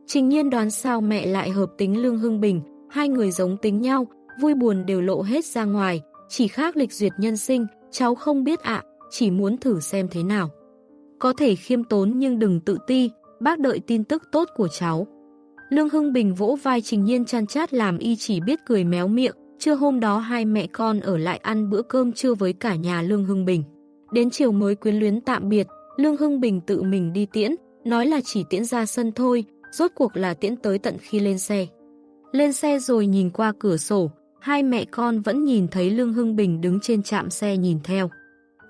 Trình nhiên đoán sao mẹ lại hợp tính Lương Hưng Bình, hai người giống tính nhau, vui buồn đều lộ hết ra ngoài, chỉ khác lịch duyệt nhân sinh, cháu không biết ạ, chỉ muốn thử xem thế nào. Có thể khiêm tốn nhưng đừng tự ti, bác đợi tin tức tốt của cháu. Lương Hưng Bình vỗ vai Trình Nhiên chăn chát làm y chỉ biết cười méo miệng, trưa hôm đó hai mẹ con ở lại ăn bữa cơm trưa với cả nhà Lương Hưng Bình. Đến chiều mới quyến luyến tạm biệt, Lương Hưng Bình tự mình đi tiễn, nói là chỉ tiễn ra sân thôi, rốt cuộc là tiễn tới tận khi lên xe. Lên xe rồi nhìn qua cửa sổ, hai mẹ con vẫn nhìn thấy Lương Hưng Bình đứng trên trạm xe nhìn theo.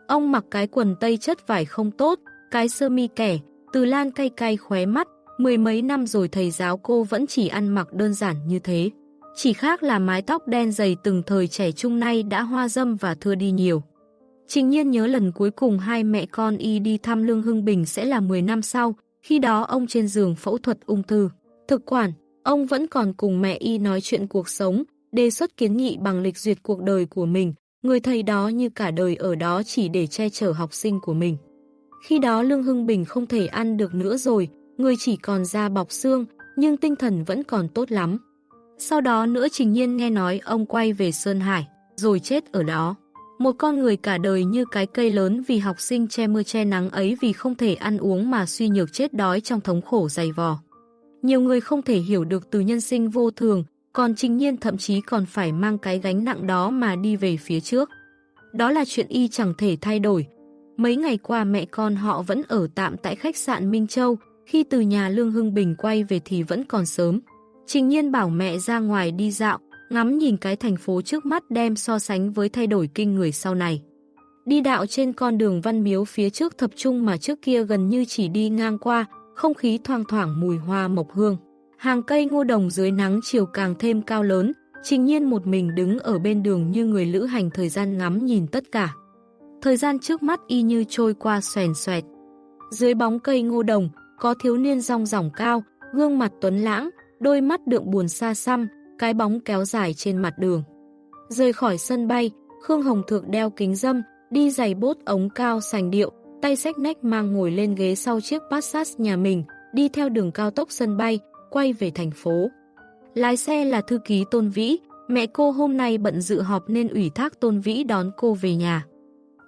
Ông mặc cái quần tây chất vải không tốt, cái sơ mi kẻ, từ lan cay cay khóe mắt, mười mấy năm rồi thầy giáo cô vẫn chỉ ăn mặc đơn giản như thế. Chỉ khác là mái tóc đen dày từng thời trẻ trung nay đã hoa dâm và thưa đi nhiều. Trình nhiên nhớ lần cuối cùng hai mẹ con y đi thăm Lương Hưng Bình sẽ là 10 năm sau, khi đó ông trên giường phẫu thuật ung thư. Thực quản, ông vẫn còn cùng mẹ y nói chuyện cuộc sống, đề xuất kiến nghị bằng lịch duyệt cuộc đời của mình, người thầy đó như cả đời ở đó chỉ để che chở học sinh của mình. Khi đó Lương Hưng Bình không thể ăn được nữa rồi, người chỉ còn da bọc xương, nhưng tinh thần vẫn còn tốt lắm. Sau đó nữa Trình Nhiên nghe nói ông quay về Sơn Hải, rồi chết ở đó. Một con người cả đời như cái cây lớn vì học sinh che mưa che nắng ấy vì không thể ăn uống mà suy nhược chết đói trong thống khổ dày vò. Nhiều người không thể hiểu được từ nhân sinh vô thường, còn Trình Nhiên thậm chí còn phải mang cái gánh nặng đó mà đi về phía trước. Đó là chuyện y chẳng thể thay đổi. Mấy ngày qua mẹ con họ vẫn ở tạm tại khách sạn Minh Châu, khi từ nhà Lương Hưng Bình quay về thì vẫn còn sớm. Trình Nhiên bảo mẹ ra ngoài đi dạo, ngắm nhìn cái thành phố trước mắt đem so sánh với thay đổi kinh người sau này. Đi đạo trên con đường văn miếu phía trước thập trung mà trước kia gần như chỉ đi ngang qua, không khí thoang thoảng mùi hoa mộc hương. Hàng cây ngô đồng dưới nắng chiều càng thêm cao lớn, trình nhiên một mình đứng ở bên đường như người lữ hành thời gian ngắm nhìn tất cả. Thời gian trước mắt y như trôi qua xoèn xoẹt. Dưới bóng cây ngô đồng, có thiếu niên rong ròng cao, gương mặt tuấn lãng, đôi mắt đượm buồn xa xăm, cái bóng kéo dài trên mặt đường. Rời khỏi sân bay, Khương Hồng Thược đeo kính dâm, đi giày bốt ống cao sành điệu, tay sách nách mang ngồi lên ghế sau chiếc Passat nhà mình, đi theo đường cao tốc sân bay, quay về thành phố. Lái xe là thư ký Tôn Vĩ, mẹ cô hôm nay bận dự họp nên ủy thác Tôn Vĩ đón cô về nhà.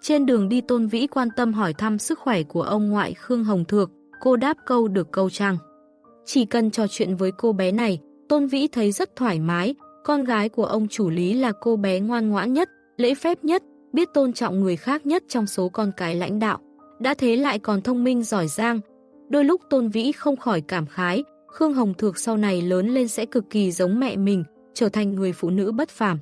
Trên đường đi Tôn Vĩ quan tâm hỏi thăm sức khỏe của ông ngoại Khương Hồng Thược, cô đáp câu được câu trăng. Chỉ cần trò chuyện với cô bé này, Tôn Vĩ thấy rất thoải mái, con gái của ông chủ lý là cô bé ngoan ngoãn nhất, lễ phép nhất, biết tôn trọng người khác nhất trong số con cái lãnh đạo. Đã thế lại còn thông minh giỏi giang. Đôi lúc Tôn Vĩ không khỏi cảm khái, Khương Hồng Thược sau này lớn lên sẽ cực kỳ giống mẹ mình, trở thành người phụ nữ bất phàm.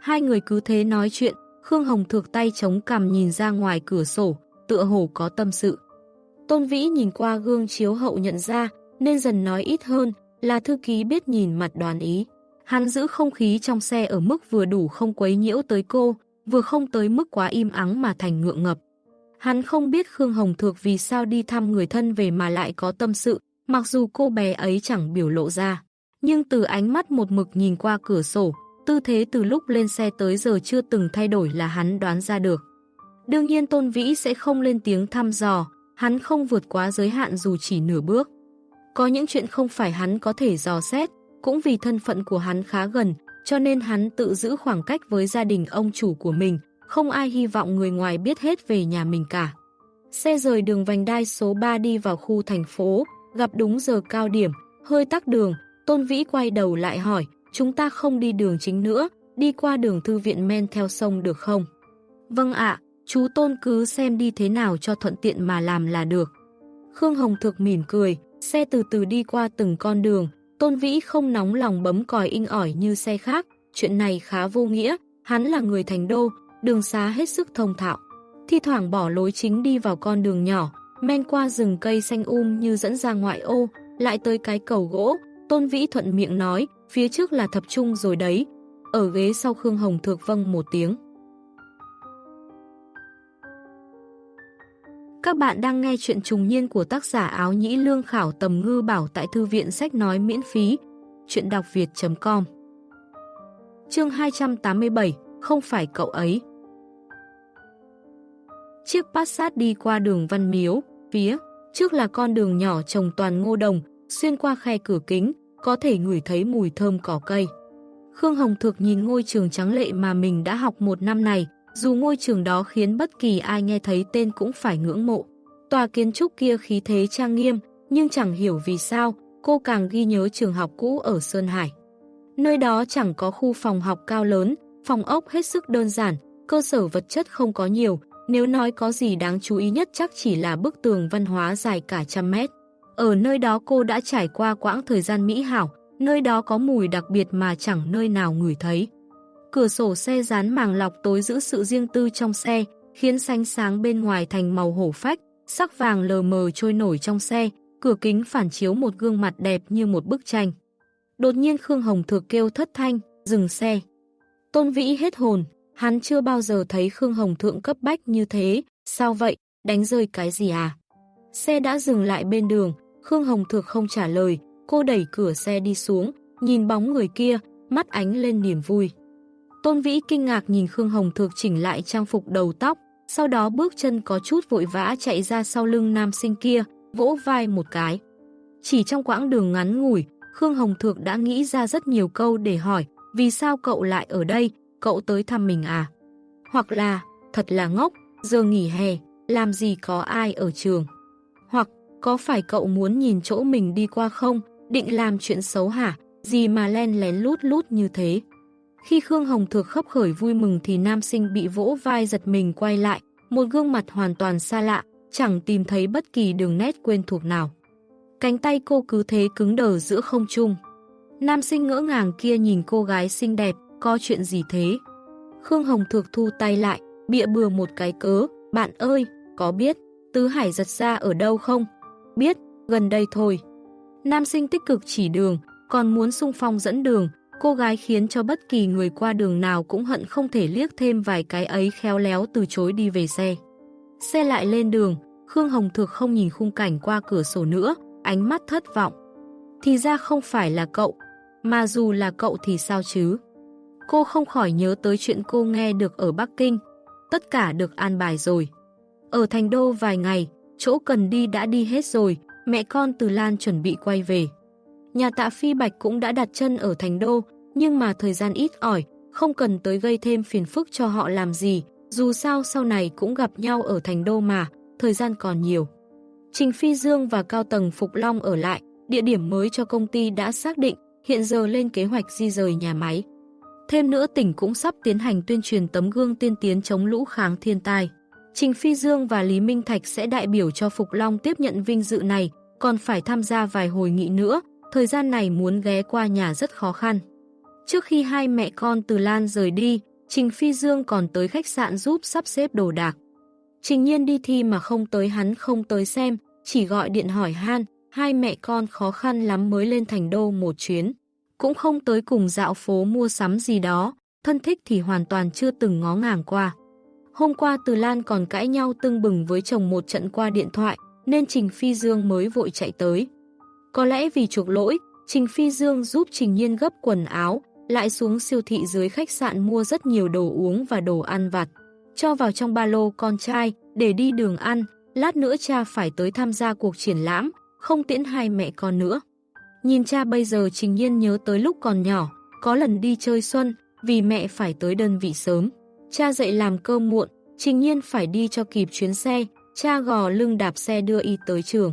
Hai người cứ thế nói chuyện, Khương Hồng Thược tay chống cằm nhìn ra ngoài cửa sổ, tựa hồ có tâm sự. Tôn Vĩ nhìn qua gương chiếu hậu nhận ra, nên dần nói ít hơn, là thư ký biết nhìn mặt đoán ý. Hắn giữ không khí trong xe ở mức vừa đủ không quấy nhiễu tới cô, vừa không tới mức quá im ắng mà thành ngượng ngập. Hắn không biết Khương Hồng Thược vì sao đi thăm người thân về mà lại có tâm sự, mặc dù cô bé ấy chẳng biểu lộ ra. Nhưng từ ánh mắt một mực nhìn qua cửa sổ, tư thế từ lúc lên xe tới giờ chưa từng thay đổi là hắn đoán ra được. Đương nhiên Tôn Vĩ sẽ không lên tiếng thăm dò, hắn không vượt quá giới hạn dù chỉ nửa bước. Có những chuyện không phải hắn có thể dò xét, cũng vì thân phận của hắn khá gần, cho nên hắn tự giữ khoảng cách với gia đình ông chủ của mình, không ai hy vọng người ngoài biết hết về nhà mình cả. Xe rời đường vành đai số 3 đi vào khu thành phố, gặp đúng giờ cao điểm, hơi tắc đường, Tôn Vĩ quay đầu lại hỏi, chúng ta không đi đường chính nữa, đi qua đường thư viện men theo sông được không? Vâng ạ, chú Tôn cứ xem đi thế nào cho thuận tiện mà làm là được. Khương Hồng Thực mỉm cười, xe từ từ đi qua từng con đường, Tôn Vĩ không nóng lòng bấm còi inh ỏi như xe khác, chuyện này khá vô nghĩa, hắn là người thành đô, đường xá hết sức thông thạo. Thi thoảng bỏ lối chính đi vào con đường nhỏ, men qua rừng cây xanh um như dẫn ra ngoại ô, lại tới cái cầu gỗ, Tôn Vĩ thuận miệng nói, phía trước là thập trung rồi đấy. Ở ghế sau Khương Hồng Thược vâng một tiếng. Các bạn đang nghe chuyện trùng niên của tác giả áo nhĩ lương khảo tầm ngư bảo tại thư viện sách nói miễn phí. Chuyện đọc việt.com Chương 287 Không phải cậu ấy Chiếc Passat đi qua đường Văn Miếu, phía trước là con đường nhỏ trồng toàn ngô đồng, xuyên qua khe cửa kính, có thể ngửi thấy mùi thơm cỏ cây. Khương Hồng Thược nhìn ngôi trường trắng lệ mà mình đã học một năm này, dù ngôi trường đó khiến bất kỳ ai nghe thấy tên cũng phải ngưỡng mộ. Tòa kiến trúc kia khí thế trang nghiêm, nhưng chẳng hiểu vì sao, cô càng ghi nhớ trường học cũ ở Sơn Hải. Nơi đó chẳng có khu phòng học cao lớn, phòng ốc hết sức đơn giản, cơ sở vật chất không có nhiều, nếu nói có gì đáng chú ý nhất chắc chỉ là bức tường văn hóa dài cả trăm mét. Ở nơi đó cô đã trải qua quãng thời gian mỹ hảo, nơi đó có mùi đặc biệt mà chẳng nơi nào ngửi thấy. Cửa sổ xe dán màng lọc tối giữ sự riêng tư trong xe, khiến xanh sáng bên ngoài thành màu hổ phách, sắc vàng lờ mờ trôi nổi trong xe, cửa kính phản chiếu một gương mặt đẹp như một bức tranh. Đột nhiên Khương Hồng Thược kêu thất thanh, dừng xe. Tôn Vĩ hết hồn, hắn chưa bao giờ thấy Khương Hồng Thượng cấp bách như thế, sao vậy, đánh rơi cái gì à? Xe đã dừng lại bên đường, Khương Hồng Thược không trả lời, cô đẩy cửa xe đi xuống, nhìn bóng người kia, mắt ánh lên niềm vui. Tôn Vĩ kinh ngạc nhìn Khương Hồng Thược chỉnh lại trang phục đầu tóc, sau đó bước chân có chút vội vã chạy ra sau lưng nam sinh kia, vỗ vai một cái. Chỉ trong quãng đường ngắn ngủi, Khương Hồng Thược đã nghĩ ra rất nhiều câu để hỏi, vì sao cậu lại ở đây, cậu tới thăm mình à? Hoặc là, thật là ngốc, giờ nghỉ hè, làm gì có ai ở trường? Có phải cậu muốn nhìn chỗ mình đi qua không? Định làm chuyện xấu hả? Gì mà len lén lút lút như thế? Khi Khương Hồng Thược khấp khởi vui mừng thì nam sinh bị vỗ vai giật mình quay lại, một gương mặt hoàn toàn xa lạ, chẳng tìm thấy bất kỳ đường nét quen thuộc nào. Cánh tay cô cứ thế cứng đờ giữa không trung. Nam sinh ngỡ ngàng kia nhìn cô gái xinh đẹp, có chuyện gì thế? Khương Hồng Thược thu tay lại, bịa bừa một cái cớ, bạn ơi, có biết, Tứ Hải giật ra ở đâu không? Biết, gần đây thôi. Nam sinh tích cực chỉ đường, còn muốn sung phong dẫn đường, cô gái khiến cho bất kỳ người qua đường nào cũng hận không thể liếc thêm vài cái ấy khéo léo từ chối đi về xe. Xe lại lên đường, Khương Hồng Thược không nhìn khung cảnh qua cửa sổ nữa, ánh mắt thất vọng. Thì ra không phải là cậu, mà dù là cậu thì sao chứ? Cô không khỏi nhớ tới chuyện cô nghe được ở Bắc Kinh. Tất cả được an bài rồi. Ở Thành Đô vài ngày, chỗ cần đi đã đi hết rồi, mẹ con từ Lan chuẩn bị quay về. Nhà tạ Phi Bạch cũng đã đặt chân ở Thành Đô, nhưng mà thời gian ít ỏi, không cần tới gây thêm phiền phức cho họ làm gì, dù sao sau này cũng gặp nhau ở Thành Đô mà, thời gian còn nhiều. Trình Phi Dương và Cao Tầng Phục Long ở lại, địa điểm mới cho công ty đã xác định, hiện giờ lên kế hoạch di rời nhà máy. Thêm nữa tỉnh cũng sắp tiến hành tuyên truyền tấm gương tiên tiến chống lũ kháng thiên tai. Trình Phi Dương và Lý Minh Thạch sẽ đại biểu cho Phục Long tiếp nhận vinh dự này, còn phải tham gia vài hồi nghị nữa, thời gian này muốn ghé qua nhà rất khó khăn. Trước khi hai mẹ con từ Lan rời đi, Trình Phi Dương còn tới khách sạn giúp sắp xếp đồ đạc. Trình nhiên đi thi mà không tới hắn không tới xem, chỉ gọi điện hỏi han, hai mẹ con khó khăn lắm mới lên thành đô một chuyến. Cũng không tới cùng dạo phố mua sắm gì đó, thân thích thì hoàn toàn chưa từng ngó ngàng qua. Hôm qua Từ Lan còn cãi nhau tưng bừng với chồng một trận qua điện thoại, nên Trình Phi Dương mới vội chạy tới. Có lẽ vì chuộc lỗi, Trình Phi Dương giúp Trình Nhiên gấp quần áo, lại xuống siêu thị dưới khách sạn mua rất nhiều đồ uống và đồ ăn vặt. Cho vào trong ba lô con trai, để đi đường ăn, lát nữa cha phải tới tham gia cuộc triển lãm, không tiễn hai mẹ con nữa. Nhìn cha bây giờ Trình Nhiên nhớ tới lúc còn nhỏ, có lần đi chơi xuân, vì mẹ phải tới đơn vị sớm. Cha dậy làm cơm muộn, Trình Nhiên phải đi cho kịp chuyến xe, cha gò lưng đạp xe đưa y tới trường.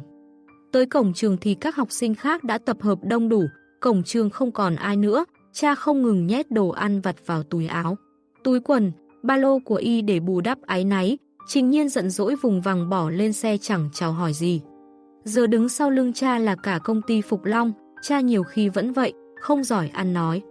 Tới cổng trường thì các học sinh khác đã tập hợp đông đủ, cổng trường không còn ai nữa, cha không ngừng nhét đồ ăn vặt vào túi áo. Túi quần, ba lô của y để bù đắp ái náy, trình nhiên giận dỗi vùng vằng bỏ lên xe chẳng chào hỏi gì. Giờ đứng sau lưng cha là cả công ty Phục Long, cha nhiều khi vẫn vậy, không giỏi ăn nói.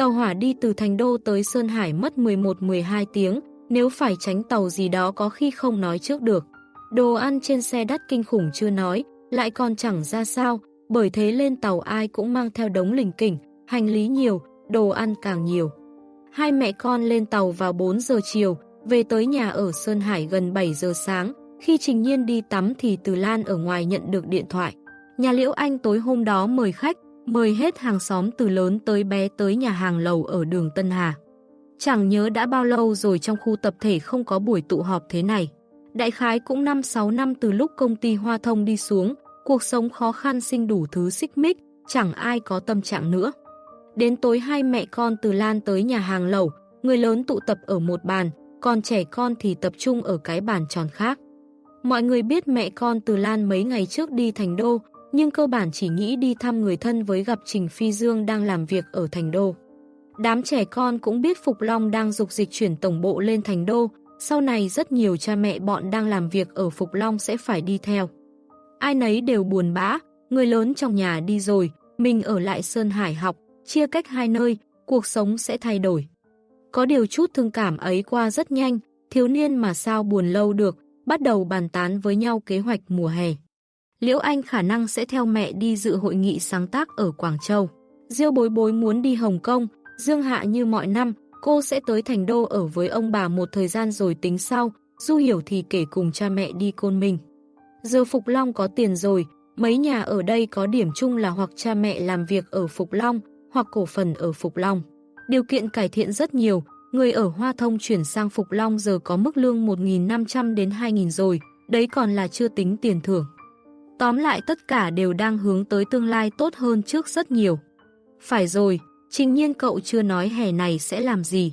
Tàu hỏa đi từ Thành Đô tới Sơn Hải mất 11-12 tiếng, nếu phải tránh tàu gì đó có khi không nói trước được. Đồ ăn trên xe đắt kinh khủng chưa nói, lại còn chẳng ra sao, bởi thế lên tàu ai cũng mang theo đống lình kỉnh, hành lý nhiều, đồ ăn càng nhiều. Hai mẹ con lên tàu vào 4 giờ chiều, về tới nhà ở Sơn Hải gần 7 giờ sáng. Khi Trình Nhiên đi tắm thì Từ Lan ở ngoài nhận được điện thoại. Nhà Liễu Anh tối hôm đó mời khách, mời hết hàng xóm từ lớn tới bé tới nhà hàng lầu ở đường Tân Hà. Chẳng nhớ đã bao lâu rồi trong khu tập thể không có buổi tụ họp thế này. Đại khái cũng 5-6 năm từ lúc công ty Hoa Thông đi xuống, cuộc sống khó khăn sinh đủ thứ xích mích, chẳng ai có tâm trạng nữa. Đến tối hai mẹ con từ Lan tới nhà hàng lẩu, người lớn tụ tập ở một bàn, còn trẻ con thì tập trung ở cái bàn tròn khác. Mọi người biết mẹ con từ Lan mấy ngày trước đi Thành Đô, nhưng cơ bản chỉ nghĩ đi thăm người thân với gặp Trình Phi Dương đang làm việc ở Thành Đô. Đám trẻ con cũng biết Phục Long đang dục dịch chuyển tổng bộ lên Thành Đô, sau này rất nhiều cha mẹ bọn đang làm việc ở Phục Long sẽ phải đi theo. Ai nấy đều buồn bã, người lớn trong nhà đi rồi, mình ở lại Sơn Hải học, chia cách hai nơi, cuộc sống sẽ thay đổi. Có điều chút thương cảm ấy qua rất nhanh, thiếu niên mà sao buồn lâu được, bắt đầu bàn tán với nhau kế hoạch mùa hè. Liễu Anh khả năng sẽ theo mẹ đi dự hội nghị sáng tác ở Quảng Châu. Diêu bối bối muốn đi Hồng Kông, Dương Hạ như mọi năm, cô sẽ tới Thành Đô ở với ông bà một thời gian rồi tính sau, Du Hiểu thì kể cùng cha mẹ đi Côn Minh. Giờ Phục Long có tiền rồi, mấy nhà ở đây có điểm chung là hoặc cha mẹ làm việc ở Phục Long, hoặc cổ phần ở Phục Long. Điều kiện cải thiện rất nhiều, người ở Hoa Thông chuyển sang Phục Long giờ có mức lương 1.500 đến 2.000 rồi, đấy còn là chưa tính tiền thưởng. Tóm lại tất cả đều đang hướng tới tương lai tốt hơn trước rất nhiều. Phải rồi, trình nhiên cậu chưa nói hè này sẽ làm gì.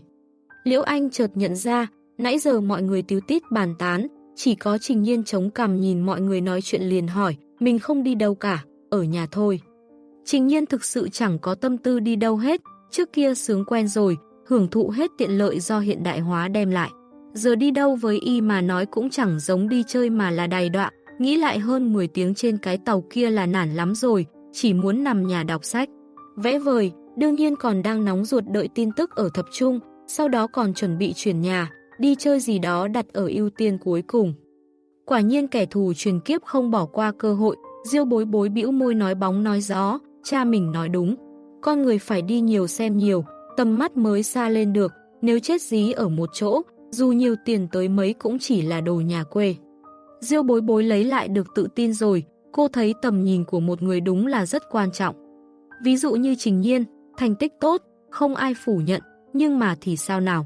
Liễu Anh chợt nhận ra, nãy giờ mọi người tiếu tít bàn tán, chỉ có trình nhiên chống cằm nhìn mọi người nói chuyện liền hỏi, mình không đi đâu cả, ở nhà thôi. Trình nhiên thực sự chẳng có tâm tư đi đâu hết, trước kia sướng quen rồi, hưởng thụ hết tiện lợi do hiện đại hóa đem lại. Giờ đi đâu với y mà nói cũng chẳng giống đi chơi mà là đài đọa, nghĩ lại hơn 10 tiếng trên cái tàu kia là nản lắm rồi, chỉ muốn nằm nhà đọc sách. Vẽ vời, đương nhiên còn đang nóng ruột đợi tin tức ở thập trung, sau đó còn chuẩn bị chuyển nhà, đi chơi gì đó đặt ở ưu tiên cuối cùng. Quả nhiên kẻ thù truyền kiếp không bỏ qua cơ hội, Diêu bối bối bĩu môi nói bóng nói gió, cha mình nói đúng. Con người phải đi nhiều xem nhiều, tầm mắt mới xa lên được, nếu chết dí ở một chỗ, dù nhiều tiền tới mấy cũng chỉ là đồ nhà quê. Diêu bối bối lấy lại được tự tin rồi, cô thấy tầm nhìn của một người đúng là rất quan trọng. Ví dụ như Trình Nhiên, thành tích tốt, không ai phủ nhận, nhưng mà thì sao nào?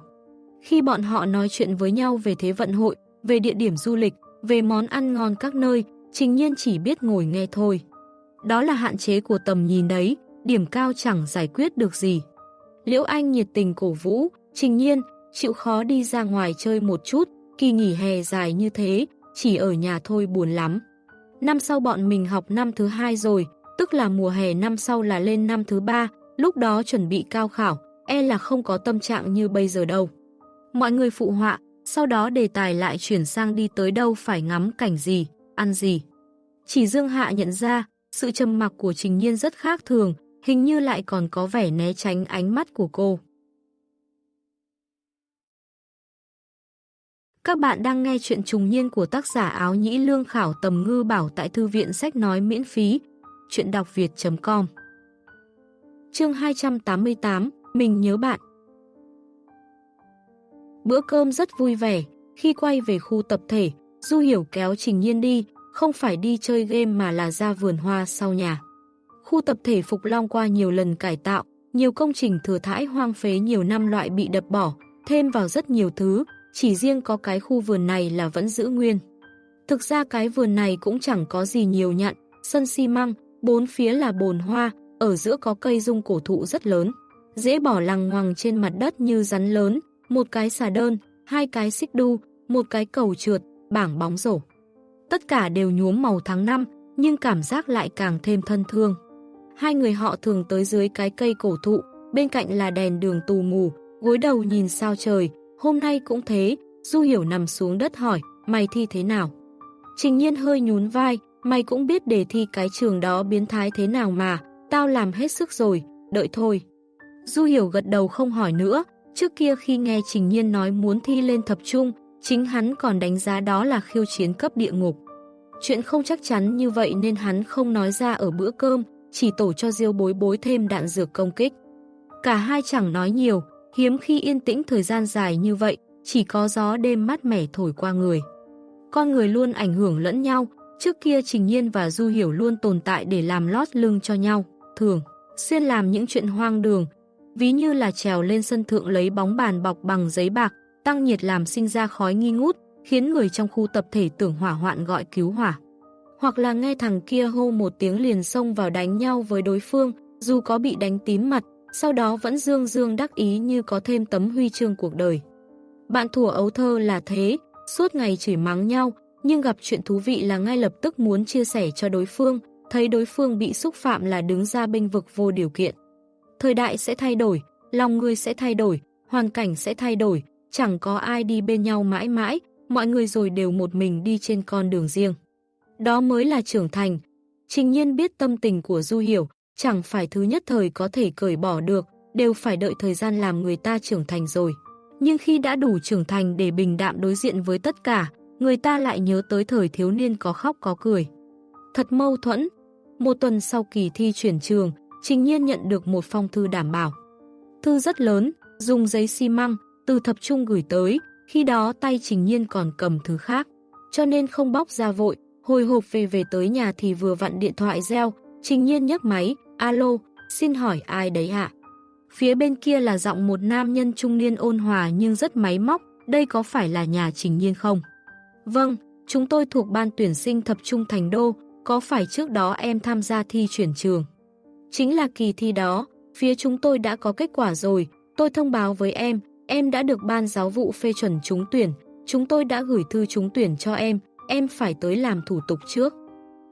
Khi bọn họ nói chuyện với nhau về thế vận hội, về địa điểm du lịch, về món ăn ngon các nơi, Trình Nhiên chỉ biết ngồi nghe thôi. Đó là hạn chế của tầm nhìn đấy, điểm cao chẳng giải quyết được gì. Liễu Anh nhiệt tình cổ vũ, Trình Nhiên, chịu khó đi ra ngoài chơi một chút, kỳ nghỉ hè dài như thế, chỉ ở nhà thôi buồn lắm. Năm sau bọn mình học năm thứ hai rồi, tức là mùa hè năm sau là lên năm thứ ba, lúc đó chuẩn bị cao khảo, e là không có tâm trạng như bây giờ đâu. Mọi người phụ họa, sau đó đề tài lại chuyển sang đi tới đâu phải ngắm cảnh gì, ăn gì. Chỉ Dương Hạ nhận ra, sự trầm mặc của Trình Nhiên rất khác thường, hình như lại còn có vẻ né tránh ánh mắt của cô. Các bạn đang nghe chuyện trùng niên của tác giả áo nhĩ lương khảo tầm ngư bảo tại thư viện sách nói miễn phí, chuyện đọc việt.com Chương 288, Mình nhớ bạn. Bữa cơm rất vui vẻ, khi quay về khu tập thể, Du Hiểu kéo Trình Nhiên đi, không phải đi chơi game mà là ra vườn hoa sau nhà. Khu tập thể Phục Long qua nhiều lần cải tạo, nhiều công trình thừa thãi hoang phế nhiều năm loại bị đập bỏ, thêm vào rất nhiều thứ, chỉ riêng có cái khu vườn này là vẫn giữ nguyên. Thực ra cái vườn này cũng chẳng có gì nhiều nhặn, sân xi măng, bốn phía là bồn hoa, ở giữa có cây dung cổ thụ rất lớn. Dễ bỏ lằng ngoằng trên mặt đất như rắn lớn, một cái xà đơn, hai cái xích đu, một cái cầu trượt, bảng bóng rổ. Tất cả đều nhuốm màu tháng năm, nhưng cảm giác lại càng thêm thân thương. Hai người họ thường tới dưới cái cây cổ thụ, bên cạnh là đèn đường tù mù, gối đầu nhìn sao trời, hôm nay cũng thế, Du Hiểu nằm xuống đất hỏi, mày thi thế nào? Trình nhiên hơi nhún vai, mày cũng biết đề thi cái trường đó biến thái thế nào mà, tao làm hết sức rồi, đợi thôi. Du Hiểu gật đầu không hỏi nữa, trước kia khi nghe Trình Nhiên nói muốn thi lên thập trung, chính hắn còn đánh giá đó là khiêu chiến cấp địa ngục. Chuyện không chắc chắn như vậy nên hắn không nói ra ở bữa cơm, chỉ tổ cho Diêu bối bối thêm đạn dược công kích. Cả hai chẳng nói nhiều, hiếm khi yên tĩnh thời gian dài như vậy, chỉ có gió đêm mát mẻ thổi qua người. Con người luôn ảnh hưởng lẫn nhau, trước kia Trình Nhiên và Du Hiểu luôn tồn tại để làm lót lưng cho nhau, thường, xuyên làm những chuyện hoang đường, ví như là trèo lên sân thượng lấy bóng bàn bọc bằng giấy bạc, tăng nhiệt làm sinh ra khói nghi ngút, khiến người trong khu tập thể tưởng hỏa hoạn gọi cứu hỏa. Hoặc là nghe thằng kia hô một tiếng liền xông vào đánh nhau với đối phương, dù có bị đánh tím mặt, sau đó vẫn dương dương đắc ý như có thêm tấm huy chương cuộc đời. Bạn thủa ấu thơ là thế, suốt ngày chửi mắng nhau, nhưng gặp chuyện thú vị là ngay lập tức muốn chia sẻ cho đối phương, thấy đối phương bị xúc phạm là đứng ra bênh vực vô điều kiện. Thời đại sẽ thay đổi, lòng người sẽ thay đổi, hoàn cảnh sẽ thay đổi, chẳng có ai đi bên nhau mãi mãi, mọi người rồi đều một mình đi trên con đường riêng. Đó mới là trưởng thành. Trình nhiên biết tâm tình của Du Hiểu, chẳng phải thứ nhất thời có thể cởi bỏ được, đều phải đợi thời gian làm người ta trưởng thành rồi. Nhưng khi đã đủ trưởng thành để bình đạm đối diện với tất cả, người ta lại nhớ tới thời thiếu niên có khóc có cười. Thật mâu thuẫn. Một tuần sau kỳ thi chuyển trường, Trình Nhiên nhận được một phong thư đảm bảo. Thư rất lớn, dùng giấy xi măng, từ thập trung gửi tới, khi đó tay Trình Nhiên còn cầm thứ khác, cho nên không bóc ra vội, hồi hộp về về tới nhà thì vừa vặn điện thoại reo, Trình Nhiên nhấc máy, alo, xin hỏi ai đấy ạ? Phía bên kia là giọng một nam nhân trung niên ôn hòa nhưng rất máy móc, đây có phải là nhà Trình Nhiên không? Vâng, chúng tôi thuộc ban tuyển sinh thập trung thành đô, có phải trước đó em tham gia thi chuyển trường? Chính là kỳ thi đó, phía chúng tôi đã có kết quả rồi, tôi thông báo với em, em đã được ban giáo vụ phê chuẩn trúng tuyển, chúng tôi đã gửi thư trúng tuyển cho em, em phải tới làm thủ tục trước.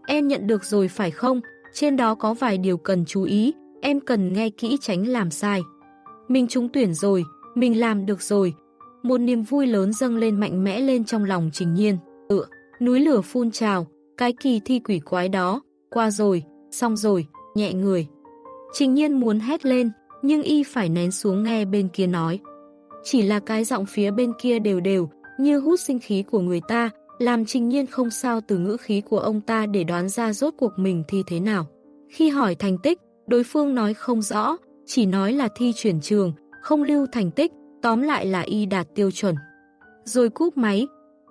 Em nhận được rồi phải không? Trên đó có vài điều cần chú ý, em cần nghe kỹ tránh làm sai. Mình trúng tuyển rồi, mình làm được rồi. Một niềm vui lớn dâng lên mạnh mẽ lên trong lòng Trình Nhiên. Ừ, núi lửa phun trào, cái kỳ thi quỷ quái đó, qua rồi, xong rồi, nhẹ người. Trình Nhiên muốn hét lên, nhưng y phải nén xuống nghe bên kia nói. Chỉ là cái giọng phía bên kia đều đều, như hút sinh khí của người ta, làm trình nhiên không sao từ ngữ khí của ông ta để đoán ra rốt cuộc mình thi thế nào. Khi hỏi thành tích, đối phương nói không rõ, chỉ nói là thi chuyển trường, không lưu thành tích, tóm lại là y đạt tiêu chuẩn. Rồi cúp máy,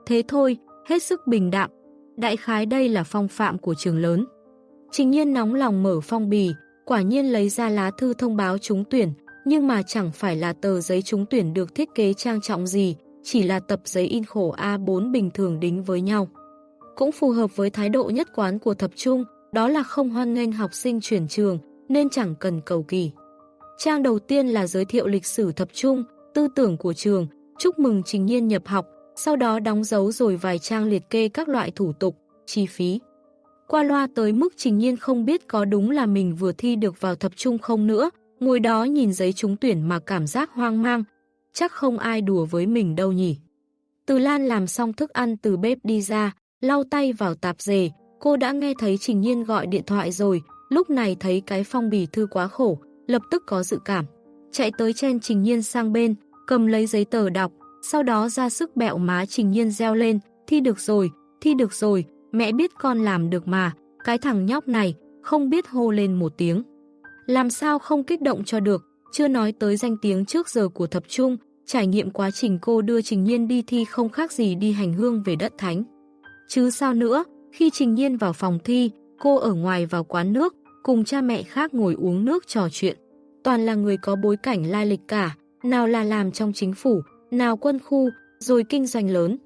thế thôi, hết sức bình đạm. Đại khái đây là phong phạm của trường lớn. Trình nhiên nóng lòng mở phong bì, quả nhiên lấy ra lá thư thông báo trúng tuyển, nhưng mà chẳng phải là tờ giấy trúng tuyển được thiết kế trang trọng gì, chỉ là tập giấy in khổ A4 bình thường đính với nhau. Cũng phù hợp với thái độ nhất quán của thập trung, đó là không hoan nghênh học sinh chuyển trường, nên chẳng cần cầu kỳ. Trang đầu tiên là giới thiệu lịch sử thập trung, tư tưởng của trường, chúc mừng trình nhiên nhập học, sau đó đóng dấu rồi vài trang liệt kê các loại thủ tục, chi phí. Qua loa tới mức trình nhiên không biết có đúng là mình vừa thi được vào thập trung không nữa, ngồi đó nhìn giấy trúng tuyển mà cảm giác hoang mang, chắc không ai đùa với mình đâu nhỉ. Từ Lan làm xong thức ăn từ bếp đi ra, lau tay vào tạp dề, cô đã nghe thấy Trình Nhiên gọi điện thoại rồi, lúc này thấy cái phong bì thư quá khổ, lập tức có dự cảm. Chạy tới chen Trình Nhiên sang bên, cầm lấy giấy tờ đọc, sau đó ra sức bẹo má Trình Nhiên reo lên, thi được rồi, thi được rồi, mẹ biết con làm được mà, cái thằng nhóc này, không biết hô lên một tiếng. Làm sao không kích động cho được, chưa nói tới danh tiếng trước giờ của thập trung, trải nghiệm quá trình cô đưa Trình Nhiên đi thi không khác gì đi hành hương về đất thánh. Chứ sao nữa, khi Trình Nhiên vào phòng thi, cô ở ngoài vào quán nước, cùng cha mẹ khác ngồi uống nước trò chuyện. Toàn là người có bối cảnh lai lịch cả, nào là làm trong chính phủ, nào quân khu, rồi kinh doanh lớn.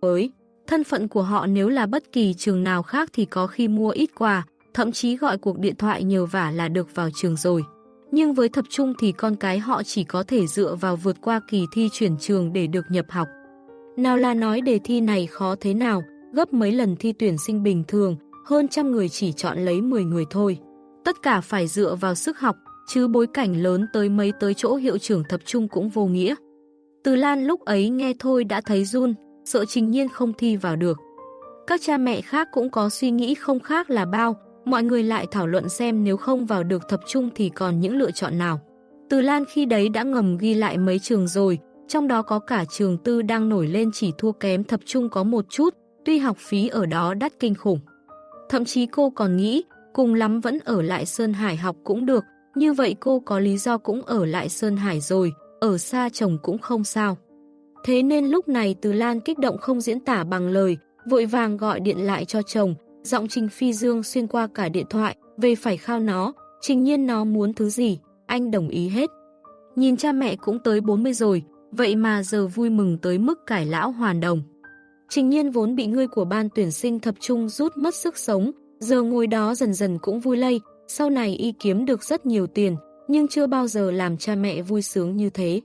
Với thân phận của họ nếu là bất kỳ trường nào khác thì có khi mua ít quà, thậm chí gọi cuộc điện thoại nhờ vả là được vào trường rồi. Nhưng với thập trung thì con cái họ chỉ có thể dựa vào vượt qua kỳ thi chuyển trường để được nhập học. Nào là nói đề thi này khó thế nào, gấp mấy lần thi tuyển sinh bình thường, hơn trăm người chỉ chọn lấy 10 người thôi. Tất cả phải dựa vào sức học, chứ bối cảnh lớn tới mấy tới chỗ hiệu trưởng thập trung cũng vô nghĩa. Từ Lan lúc ấy nghe thôi đã thấy run, sợ trình nhiên không thi vào được. Các cha mẹ khác cũng có suy nghĩ không khác là bao, mọi người lại thảo luận xem nếu không vào được thập trung thì còn những lựa chọn nào. Từ Lan khi đấy đã ngầm ghi lại mấy trường rồi, trong đó có cả trường tư đang nổi lên chỉ thua kém thập trung có một chút, tuy học phí ở đó đắt kinh khủng. Thậm chí cô còn nghĩ, cùng lắm vẫn ở lại Sơn Hải học cũng được, như vậy cô có lý do cũng ở lại Sơn Hải rồi, ở xa chồng cũng không sao. Thế nên lúc này Từ Lan kích động không diễn tả bằng lời, vội vàng gọi điện lại cho chồng, giọng Trình Phi Dương xuyên qua cả điện thoại, về phải khao nó, trình nhiên nó muốn thứ gì, anh đồng ý hết. Nhìn cha mẹ cũng tới 40 rồi, vậy mà giờ vui mừng tới mức cải lão hoàn đồng. Trình nhiên vốn bị ngươi của ban tuyển sinh tập trung rút mất sức sống, giờ ngồi đó dần dần cũng vui lây, sau này y kiếm được rất nhiều tiền, nhưng chưa bao giờ làm cha mẹ vui sướng như thế.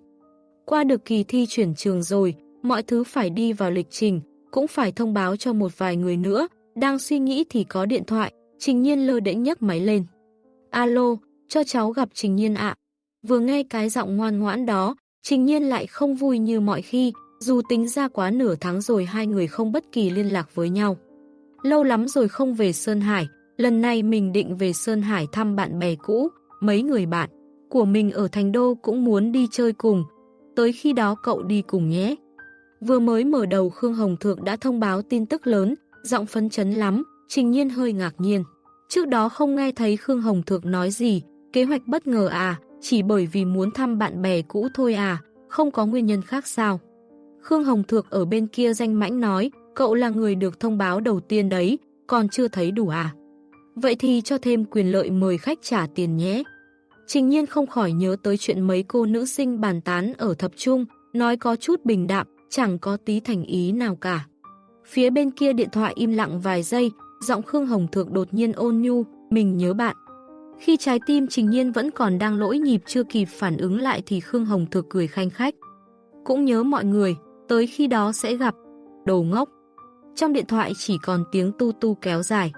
Qua được kỳ thi chuyển trường rồi, mọi thứ phải đi vào lịch trình, cũng phải thông báo cho một vài người nữa, đang suy nghĩ thì có điện thoại, Trình Nhiên lơ đễnh nhấc máy lên. Alo, cho cháu gặp Trình Nhiên ạ. Vừa nghe cái giọng ngoan ngoãn đó, Trình Nhiên lại không vui như mọi khi, dù tính ra quá nửa tháng rồi hai người không bất kỳ liên lạc với nhau. Lâu lắm rồi không về Sơn Hải, lần này mình định về Sơn Hải thăm bạn bè cũ, mấy người bạn của mình ở Thành Đô cũng muốn đi chơi cùng, tới khi đó cậu đi cùng nhé. Vừa mới mở đầu Khương Hồng Thượng đã thông báo tin tức lớn, giọng phấn chấn lắm, trình nhiên hơi ngạc nhiên. Trước đó không nghe thấy Khương Hồng thược nói gì, kế hoạch bất ngờ à, chỉ bởi vì muốn thăm bạn bè cũ thôi à, không có nguyên nhân khác sao. Khương Hồng Thược ở bên kia danh mãnh nói, cậu là người được thông báo đầu tiên đấy, còn chưa thấy đủ à. Vậy thì cho thêm quyền lợi mời khách trả tiền nhé. Trình nhiên không khỏi nhớ tới chuyện mấy cô nữ sinh bàn tán ở thập trung, nói có chút bình đạm, chẳng có tí thành ý nào cả. Phía bên kia điện thoại im lặng vài giây, giọng Khương Hồng Thược đột nhiên ôn nhu, mình nhớ bạn. Khi trái tim Trình Nhiên vẫn còn đang lỗi nhịp chưa kịp phản ứng lại thì Khương Hồng Thược cười khanh khách. Cũng nhớ mọi người, tới khi đó sẽ gặp. Đồ ngốc. Trong điện thoại chỉ còn tiếng tu tu kéo dài.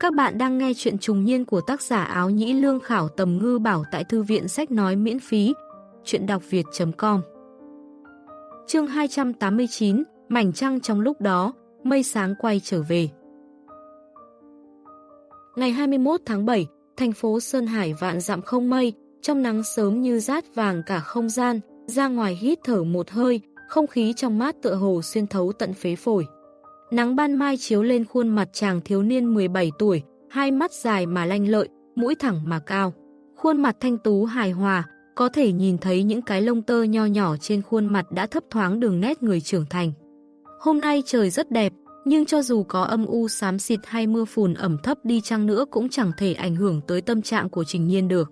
Các bạn đang nghe chuyện trùng niên của tác giả áo nhĩ lương khảo tầm ngư bảo tại thư viện sách nói miễn phí. Chuyện đọc việt.com Chương 289 Mảnh trăng trong lúc đó, mây sáng quay trở về. Ngày 21 tháng 7, thành phố Sơn Hải vạn dặm không mây, trong nắng sớm như rát vàng cả không gian, ra ngoài hít thở một hơi, không khí trong mát tựa hồ xuyên thấu tận phế phổi. Nắng ban mai chiếu lên khuôn mặt chàng thiếu niên 17 tuổi, hai mắt dài mà lanh lợi, mũi thẳng mà cao. Khuôn mặt thanh tú hài hòa, có thể nhìn thấy những cái lông tơ nho nhỏ trên khuôn mặt đã thấp thoáng đường nét người trưởng thành. Hôm nay trời rất đẹp, nhưng cho dù có âm u xám xịt hay mưa phùn ẩm thấp đi chăng nữa cũng chẳng thể ảnh hưởng tới tâm trạng của Trình Nhiên được.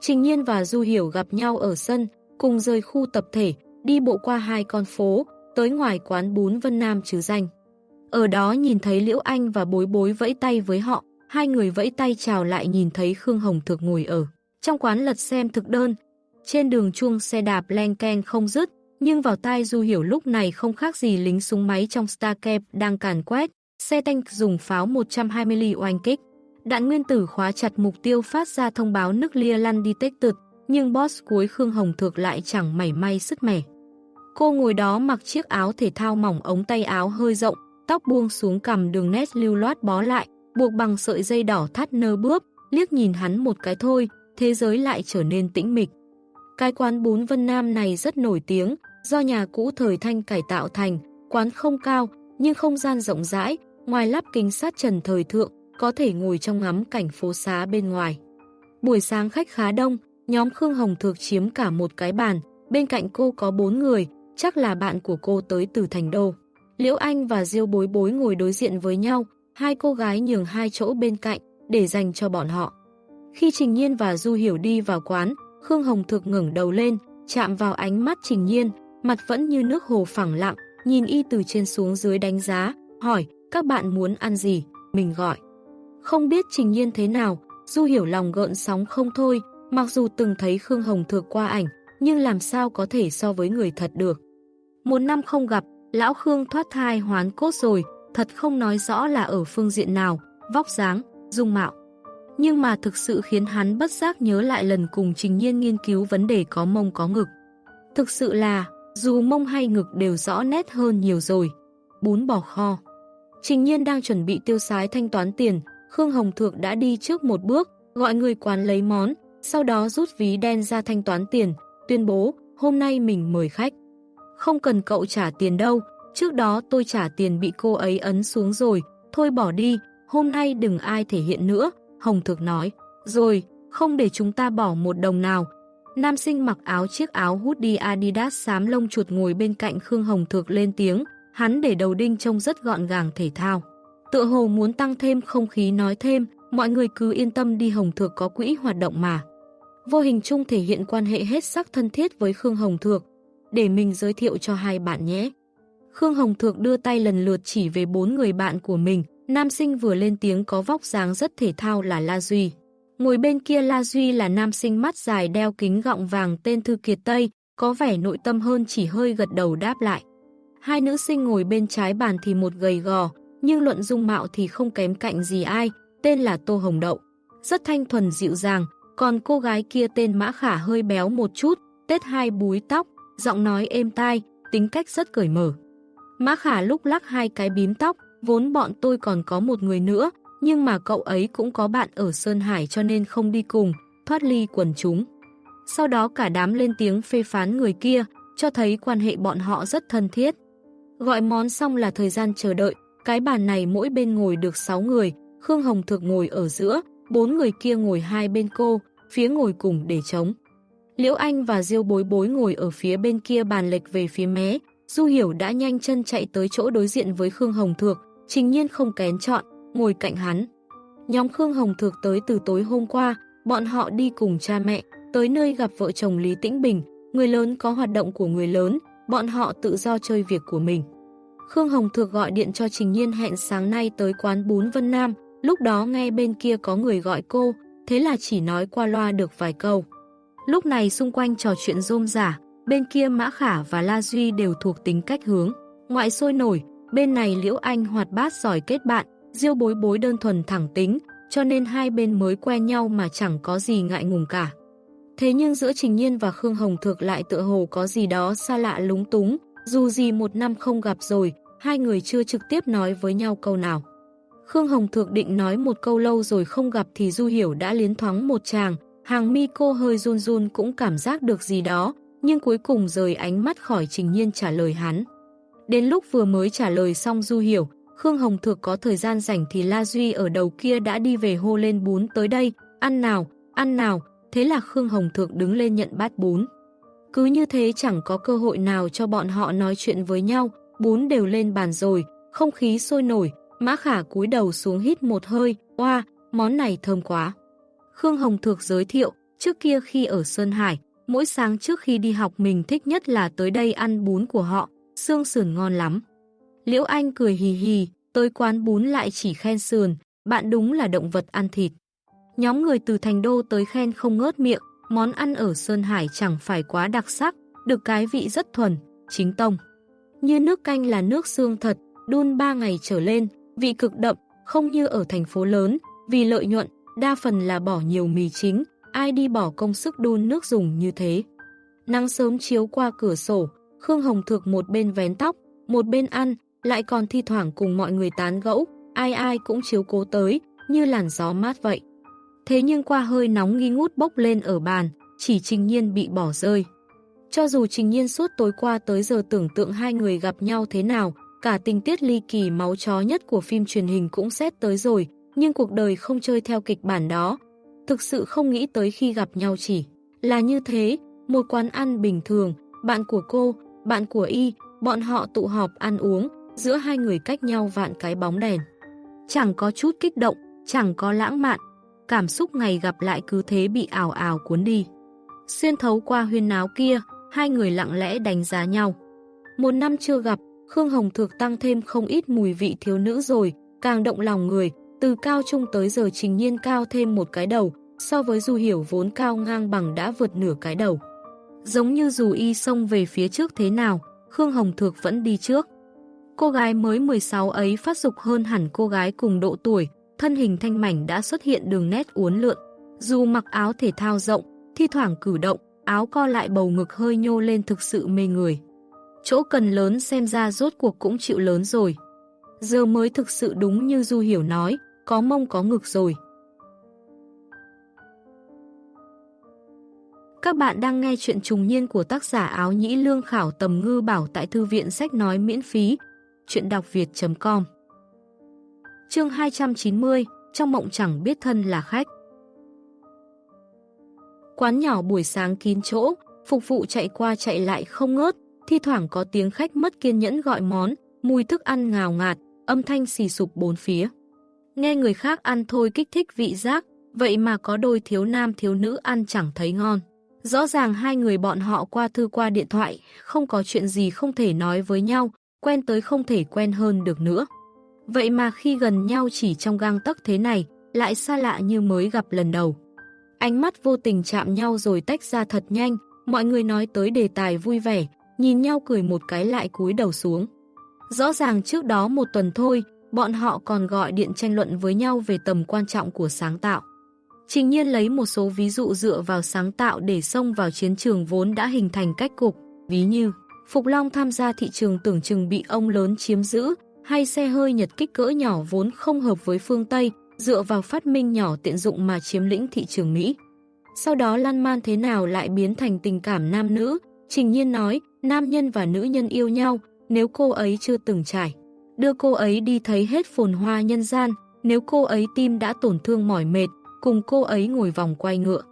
Trình Nhiên và Du Hiểu gặp nhau ở sân, cùng rời khu tập thể, đi bộ qua hai con phố, tới ngoài quán bún Vân Nam chứ danh. Ở đó nhìn thấy Liễu Anh và bối bối vẫy tay với họ, hai người vẫy tay chào lại nhìn thấy Khương Hồng Thực ngồi ở. Trong quán lật xem thực đơn, trên đường chuông xe đạp len keng không dứt, nhưng vào tai Du Hiểu lúc này không khác gì lính súng máy trong Starcap đang càn quét, xe tanh dùng pháo 120 ly oanh kích. Đạn nguyên tử khóa chặt mục tiêu phát ra thông báo nước lia land detected, nhưng boss cuối Khương Hồng Thược lại chẳng mảy may sức mẻ. Cô ngồi đó mặc chiếc áo thể thao mỏng ống tay áo hơi rộng, tóc buông xuống cầm đường nét lưu loát bó lại, buộc bằng sợi dây đỏ thắt nơ bước, liếc nhìn hắn một cái thôi, thế giới lại trở nên tĩnh mịch. Cái quán bún Vân Nam này rất nổi tiếng, do nhà cũ thời thanh cải tạo thành, quán không cao, nhưng không gian rộng rãi, ngoài lắp kính sát trần thời thượng, có thể ngồi trong ngắm cảnh phố xá bên ngoài. Buổi sáng khách khá đông, nhóm Khương Hồng Thược chiếm cả một cái bàn, bên cạnh cô có bốn người, chắc là bạn của cô tới từ Thành Đô. Liễu Anh và Diêu Bối Bối ngồi đối diện với nhau, hai cô gái nhường hai chỗ bên cạnh để dành cho bọn họ. Khi Trình Nhiên và Du Hiểu đi vào quán, Khương Hồng Thực ngẩng đầu lên, chạm vào ánh mắt Trình Nhiên, mặt vẫn như nước hồ phẳng lặng, nhìn y từ trên xuống dưới đánh giá, hỏi, các bạn muốn ăn gì, mình gọi. Không biết Trình Nhiên thế nào, Du Hiểu lòng gợn sóng không thôi, mặc dù từng thấy Khương Hồng Thực qua ảnh, nhưng làm sao có thể so với người thật được. Một năm không gặp, lão Khương thoát thai hoán cốt rồi, thật không nói rõ là ở phương diện nào, vóc dáng, dung mạo. Nhưng mà thực sự khiến hắn bất giác nhớ lại lần cùng Trình Nhiên nghiên cứu vấn đề có mông có ngực. Thực sự là, dù mông hay ngực đều rõ nét hơn nhiều rồi. Bún bò kho. Trình Nhiên đang chuẩn bị tiêu xái thanh toán tiền, Khương Hồng Thược đã đi trước một bước, gọi người quán lấy món, sau đó rút ví đen ra thanh toán tiền, tuyên bố, hôm nay mình mời khách. Không cần cậu trả tiền đâu, trước đó tôi trả tiền bị cô ấy ấn xuống rồi, thôi bỏ đi, hôm nay đừng ai thể hiện nữa, Hồng Thực nói. Rồi, không để chúng ta bỏ một đồng nào. Nam sinh mặc áo chiếc áo hoodie Adidas xám lông chuột ngồi bên cạnh Khương Hồng Thực lên tiếng, hắn để đầu đinh trông rất gọn gàng thể thao. Tựa hồ muốn tăng thêm không khí nói thêm, mọi người cứ yên tâm đi Hồng Thược có quỹ hoạt động mà. Vô hình chung thể hiện quan hệ hết sắc thân thiết với Khương Hồng Thược, để mình giới thiệu cho hai bạn nhé. Khương Hồng Thược đưa tay lần lượt chỉ về bốn người bạn của mình, nam sinh vừa lên tiếng có vóc dáng rất thể thao là La Duy. Ngồi bên kia La Duy là nam sinh mắt dài đeo kính gọng vàng tên Thư Kiệt Tây, có vẻ nội tâm hơn chỉ hơi gật đầu đáp lại. Hai nữ sinh ngồi bên trái bàn thì một gầy gò, nhưng luận dung mạo thì không kém cạnh gì ai, tên là Tô Hồng Đậu. Rất thanh thuần dịu dàng, còn cô gái kia tên Mã Khả hơi béo một chút, tết hai búi tóc, giọng nói êm tai, tính cách rất cởi mở. Mã Khả lúc lắc hai cái bím tóc, vốn bọn tôi còn có một người nữa, nhưng mà cậu ấy cũng có bạn ở Sơn Hải cho nên không đi cùng, thoát ly quần chúng. Sau đó cả đám lên tiếng phê phán người kia, cho thấy quan hệ bọn họ rất thân thiết. Gọi món xong là thời gian chờ đợi, cái bàn này mỗi bên ngồi được 6 người, Khương Hồng Thực ngồi ở giữa, bốn người kia ngồi hai bên cô, phía ngồi cùng để trống. Liễu Anh và Diêu Bối Bối ngồi ở phía bên kia bàn lệch về phía mé, Du Hiểu đã nhanh chân chạy tới chỗ đối diện với Khương Hồng Thược, trình nhiên không kén chọn, ngồi cạnh hắn. Nhóm Khương Hồng Thược tới từ tối hôm qua, bọn họ đi cùng cha mẹ, tới nơi gặp vợ chồng Lý Tĩnh Bình, người lớn có hoạt động của người lớn, bọn họ tự do chơi việc của mình. Khương Hồng Thược gọi điện cho Trình Nhiên hẹn sáng nay tới quán bún Vân Nam, lúc đó nghe bên kia có người gọi cô, thế là chỉ nói qua loa được vài câu. Lúc này xung quanh trò chuyện rôm giả, bên kia Mã Khả và La Duy đều thuộc tính cách hướng. Ngoại sôi nổi, bên này Liễu Anh hoạt bát giỏi kết bạn, Diêu bối bối đơn thuần thẳng tính, cho nên hai bên mới quen nhau mà chẳng có gì ngại ngùng cả. Thế nhưng giữa Trình Nhiên và Khương Hồng Thược lại tựa hồ có gì đó xa lạ lúng túng, dù gì một năm không gặp rồi, hai người chưa trực tiếp nói với nhau câu nào. Khương Hồng Thược định nói một câu lâu rồi không gặp thì Du Hiểu đã liến thoáng một chàng, hàng mi cô hơi run run cũng cảm giác được gì đó, nhưng cuối cùng rời ánh mắt khỏi Trình Nhiên trả lời hắn. Đến lúc vừa mới trả lời xong Du Hiểu, Khương Hồng Thược có thời gian rảnh thì La Duy ở đầu kia đã đi về hô lên bún tới đây, ăn nào, ăn nào, thế là Khương Hồng Thược đứng lên nhận bát bún. Cứ như thế chẳng có cơ hội nào cho bọn họ nói chuyện với nhau, bún đều lên bàn rồi, không khí sôi nổi, Mã Khả cúi đầu xuống hít một hơi, oa, món này thơm quá. Khương Hồng Thược giới thiệu, trước kia khi ở Sơn Hải, mỗi sáng trước khi đi học mình thích nhất là tới đây ăn bún của họ, xương sườn ngon lắm. Liễu Anh cười hì hì, tôi quán bún lại chỉ khen sườn, bạn đúng là động vật ăn thịt. Nhóm người từ thành đô tới khen không ngớt miệng, món ăn ở Sơn Hải chẳng phải quá đặc sắc, được cái vị rất thuần, chính tông. Như nước canh là nước xương thật, đun 3 ngày trở lên, vị cực đậm, không như ở thành phố lớn, vì lợi nhuận, đa phần là bỏ nhiều mì chính, ai đi bỏ công sức đun nước dùng như thế. Nắng sớm chiếu qua cửa sổ, Khương Hồng Thược một bên vén tóc, một bên ăn, lại còn thi thoảng cùng mọi người tán gẫu, ai ai cũng chiếu cố tới, như làn gió mát vậy. Thế nhưng qua hơi nóng nghi ngút bốc lên ở bàn, chỉ Trình Nhiên bị bỏ rơi. Cho dù Trình Nhiên suốt tối qua tới giờ tưởng tượng hai người gặp nhau thế nào, cả tình tiết ly kỳ máu chó nhất của phim truyền hình cũng xét tới rồi, nhưng cuộc đời không chơi theo kịch bản đó. Thực sự không nghĩ tới khi gặp nhau chỉ là như thế, một quán ăn bình thường, bạn của cô, bạn của y, bọn họ tụ họp ăn uống, giữa hai người cách nhau vạn cái bóng đèn. Chẳng có chút kích động, chẳng có lãng mạn, cảm xúc ngày gặp lại cứ thế bị ảo ảo cuốn đi. Xuyên thấu qua huyên náo kia, hai người lặng lẽ đánh giá nhau. Một năm chưa gặp, Khương Hồng Thược tăng thêm không ít mùi vị thiếu nữ rồi, càng động lòng người, từ cao trung tới giờ trình nhiên cao thêm một cái đầu, so với du hiểu vốn cao ngang bằng đã vượt nửa cái đầu. Giống như dù y xông về phía trước thế nào, Khương Hồng Thược vẫn đi trước. Cô gái mới 16 ấy phát dục hơn hẳn cô gái cùng độ tuổi, thân hình thanh mảnh đã xuất hiện đường nét uốn lượn. Dù mặc áo thể thao rộng, thi thoảng cử động, áo co lại bầu ngực hơi nhô lên thực sự mê người. Chỗ cần lớn xem ra rốt cuộc cũng chịu lớn rồi. Giờ mới thực sự đúng như Du Hiểu nói, có mông có ngực rồi. Các bạn đang nghe chuyện trùng niên của tác giả áo nhĩ lương khảo tầm ngư bảo tại thư viện sách nói miễn phí. Chuyện đọc việt.com Chương 290 Trong mộng chẳng biết thân là khách Quán nhỏ buổi sáng kín chỗ, phục vụ chạy qua chạy lại không ngớt, thi thoảng có tiếng khách mất kiên nhẫn gọi món, mùi thức ăn ngào ngạt, âm thanh xì sụp bốn phía. Nghe người khác ăn thôi kích thích vị giác, vậy mà có đôi thiếu nam thiếu nữ ăn chẳng thấy ngon. Rõ ràng hai người bọn họ qua thư qua điện thoại, không có chuyện gì không thể nói với nhau, quen tới không thể quen hơn được nữa. Vậy mà khi gần nhau chỉ trong gang tấc thế này, lại xa lạ như mới gặp lần đầu. Ánh mắt vô tình chạm nhau rồi tách ra thật nhanh, mọi người nói tới đề tài vui vẻ, nhìn nhau cười một cái lại cúi đầu xuống. Rõ ràng trước đó một tuần thôi, bọn họ còn gọi điện tranh luận với nhau về tầm quan trọng của sáng tạo. Trình nhiên lấy một số ví dụ dựa vào sáng tạo để xông vào chiến trường vốn đã hình thành cách cục, ví như Phục Long tham gia thị trường tưởng chừng bị ông lớn chiếm giữ, hay xe hơi nhật kích cỡ nhỏ vốn không hợp với phương Tây, dựa vào phát minh nhỏ tiện dụng mà chiếm lĩnh thị trường Mỹ. Sau đó lan man thế nào lại biến thành tình cảm nam nữ, Trình Nhiên nói, nam nhân và nữ nhân yêu nhau, nếu cô ấy chưa từng trải. Đưa cô ấy đi thấy hết phồn hoa nhân gian, nếu cô ấy tim đã tổn thương mỏi mệt, cùng cô ấy ngồi vòng quay ngựa.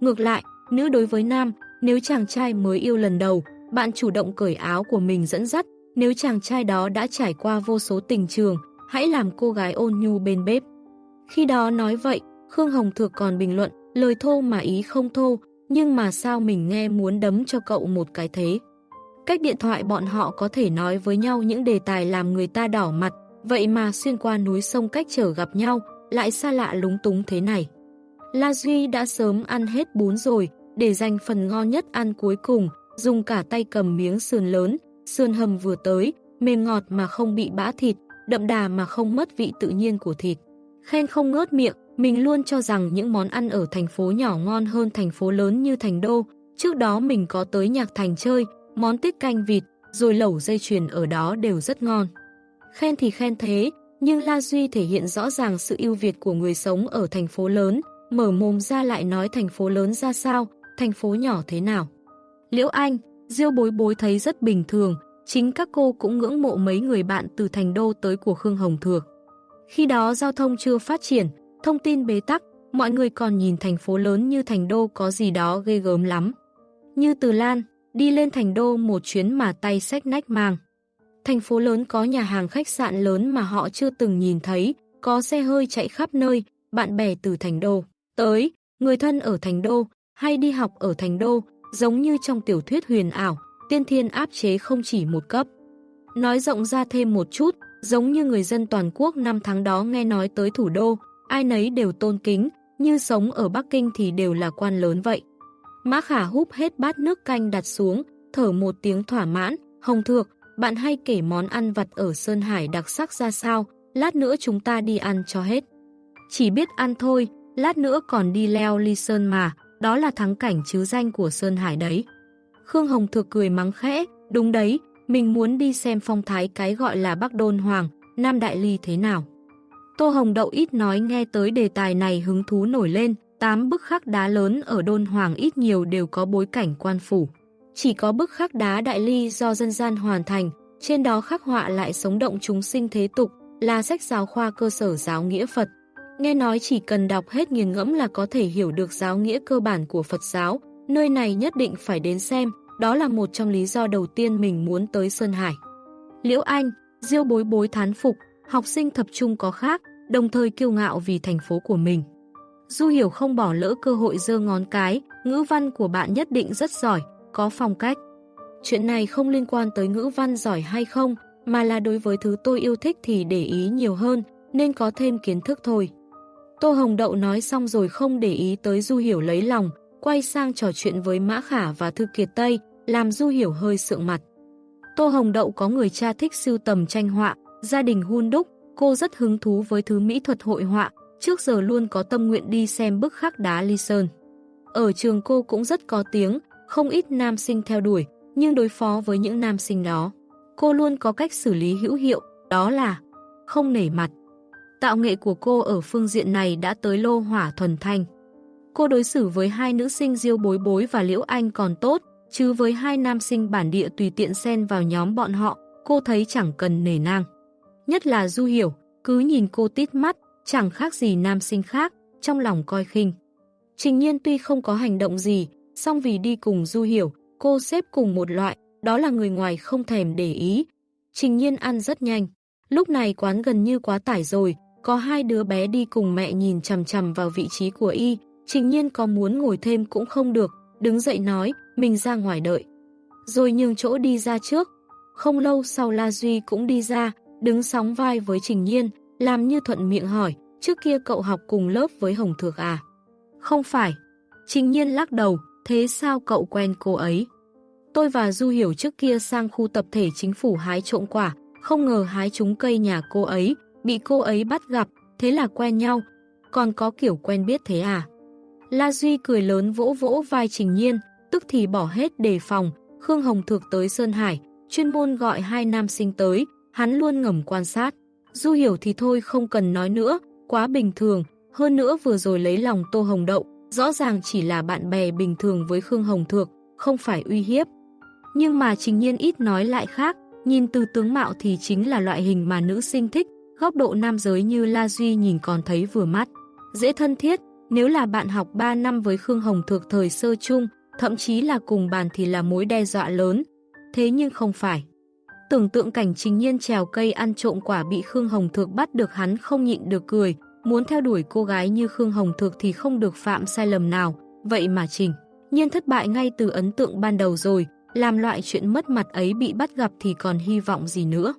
Ngược lại, nữ đối với nam, nếu chàng trai mới yêu lần đầu, bạn chủ động cởi áo của mình dẫn dắt, nếu chàng trai đó đã trải qua vô số tình trường, hãy làm cô gái ôn nhu bên bếp. Khi đó nói vậy, Khương Hồng Thược còn bình luận, lời thô mà ý không thô, nhưng mà sao mình nghe muốn đấm cho cậu một cái thế. Cách điện thoại bọn họ có thể nói với nhau những đề tài làm người ta đỏ mặt, vậy mà xuyên qua núi sông cách trở gặp nhau, lại xa lạ lúng túng thế này. La Duy đã sớm ăn hết bún rồi, để dành phần ngon nhất ăn cuối cùng, dùng cả tay cầm miếng sườn lớn, sườn hầm vừa tới, mềm ngọt mà không bị bã thịt, đậm đà mà không mất vị tự nhiên của thịt. Khen không ngớt miệng, mình luôn cho rằng những món ăn ở thành phố nhỏ ngon hơn thành phố lớn như thành đô. Trước đó mình có tới nhạc thành chơi, món tiết canh vịt, rồi lẩu dây chuyền ở đó đều rất ngon. Khen thì khen thế, nhưng La Duy thể hiện rõ ràng sự ưu việt của người sống ở thành phố lớn, mở mồm ra lại nói thành phố lớn ra sao, thành phố nhỏ thế nào. Liễu Anh, Diêu bối bối thấy rất bình thường, chính các cô cũng ngưỡng mộ mấy người bạn từ thành đô tới của Khương Hồng Thược. Khi đó giao thông chưa phát triển, thông tin bế tắc, mọi người còn nhìn thành phố lớn như thành đô có gì đó ghê gớm lắm. Như Từ Lan, đi lên thành đô một chuyến mà tay sách nách mang. Thành phố lớn có nhà hàng khách sạn lớn mà họ chưa từng nhìn thấy, có xe hơi chạy khắp nơi, bạn bè từ thành đô, tới, người thân ở thành đô, hay đi học ở thành đô, giống như trong tiểu thuyết huyền ảo, tiên thiên áp chế không chỉ một cấp. Nói rộng ra thêm một chút, giống như người dân toàn quốc năm tháng đó nghe nói tới thủ đô, ai nấy đều tôn kính, như sống ở Bắc Kinh thì đều là quan lớn vậy. Mã Khả húp hết bát nước canh đặt xuống, thở một tiếng thỏa mãn, Hồng Thược, bạn hay kể món ăn vặt ở Sơn Hải đặc sắc ra sao, lát nữa chúng ta đi ăn cho hết. Chỉ biết ăn thôi, lát nữa còn đi leo ly sơn mà, đó là thắng cảnh chứ danh của Sơn Hải đấy. Khương Hồng Thược cười mắng khẽ, đúng đấy, mình muốn đi xem phong thái cái gọi là Bắc Đôn Hoàng, Nam Đại Ly thế nào. Tô Hồng Đậu ít nói nghe tới đề tài này hứng thú nổi lên, tám bức khắc đá lớn ở Đôn Hoàng ít nhiều đều có bối cảnh quan phủ. Chỉ có bức khắc đá Đại Ly do dân gian hoàn thành, trên đó khắc họa lại sống động chúng sinh thế tục, là sách giáo khoa cơ sở giáo nghĩa Phật. Nghe nói chỉ cần đọc hết nghiền ngẫm là có thể hiểu được giáo nghĩa cơ bản của Phật giáo, nơi này nhất định phải đến xem, đó là một trong lý do đầu tiên mình muốn tới Sơn Hải. Liễu Anh, Diêu bối bối thán phục, học sinh thập trung có khác, đồng thời kiêu ngạo vì thành phố của mình. Du hiểu không bỏ lỡ cơ hội dơ ngón cái, ngữ văn của bạn nhất định rất giỏi, có phong cách. Chuyện này không liên quan tới ngữ văn giỏi hay không, mà là đối với thứ tôi yêu thích thì để ý nhiều hơn, nên có thêm kiến thức thôi. Tô Hồng Đậu nói xong rồi không để ý tới Du Hiểu lấy lòng, quay sang trò chuyện với Mã Khả và Thư Kiệt Tây, làm Du Hiểu hơi sượng mặt. Tô Hồng Đậu có người cha thích sưu tầm tranh họa, gia đình hun đúc, cô rất hứng thú với thứ mỹ thuật hội họa, trước giờ luôn có tâm nguyện đi xem bức khắc đá ly sơn. Ở trường cô cũng rất có tiếng, không ít nam sinh theo đuổi, nhưng đối phó với những nam sinh đó, cô luôn có cách xử lý hữu hiệu, đó là không nể mặt. Tạo nghệ của cô ở phương diện này đã tới lô hỏa thuần thanh. Cô đối xử với hai nữ sinh Diêu Bối Bối và Liễu Anh còn tốt, chứ với hai nam sinh bản địa tùy tiện xen vào nhóm bọn họ, cô thấy chẳng cần nể nang. Nhất là Du Hiểu, cứ nhìn cô tít mắt, chẳng khác gì nam sinh khác, trong lòng coi khinh. Trình nhiên tuy không có hành động gì, song vì đi cùng Du Hiểu, cô xếp cùng một loại, đó là người ngoài không thèm để ý. Trình nhiên ăn rất nhanh. Lúc này quán gần như quá tải rồi, có hai đứa bé đi cùng mẹ nhìn chầm chầm vào vị trí của y, trình nhiên có muốn ngồi thêm cũng không được, đứng dậy nói, mình ra ngoài đợi. Rồi nhường chỗ đi ra trước. Không lâu sau La Duy cũng đi ra, đứng sóng vai với Trình Nhiên, làm như thuận miệng hỏi, trước kia cậu học cùng lớp với Hồng Thược à? Không phải. Trình Nhiên lắc đầu, thế sao cậu quen cô ấy? Tôi và Du Hiểu trước kia sang khu tập thể chính phủ hái trộm quả, không ngờ hái trúng cây nhà cô ấy, bị cô ấy bắt gặp, thế là quen nhau, còn có kiểu quen biết thế à? La Duy cười lớn vỗ vỗ vai Trình Nhiên, tức thì bỏ hết đề phòng, Khương Hồng Thược tới Sơn Hải, chuyên môn gọi hai nam sinh tới, hắn luôn ngầm quan sát. Du hiểu thì thôi không cần nói nữa, quá bình thường, hơn nữa vừa rồi lấy lòng Tô Hồng Đậu, rõ ràng chỉ là bạn bè bình thường với Khương Hồng Thược, không phải uy hiếp. Nhưng mà Trình Nhiên ít nói lại khác, nhìn từ tướng mạo thì chính là loại hình mà nữ sinh thích, góc độ nam giới như La Duy nhìn còn thấy vừa mắt. Dễ thân thiết, nếu là bạn học 3 năm với Khương Hồng Thược thời sơ chung, thậm chí là cùng bàn thì là mối đe dọa lớn. Thế nhưng không phải. Tưởng tượng cảnh trình nhiên trèo cây ăn trộm quả bị Khương Hồng Thược bắt được hắn không nhịn được cười, muốn theo đuổi cô gái như Khương Hồng Thược thì không được phạm sai lầm nào, vậy mà trình. Nhiên thất bại ngay từ ấn tượng ban đầu rồi, làm loại chuyện mất mặt ấy bị bắt gặp thì còn hy vọng gì nữa.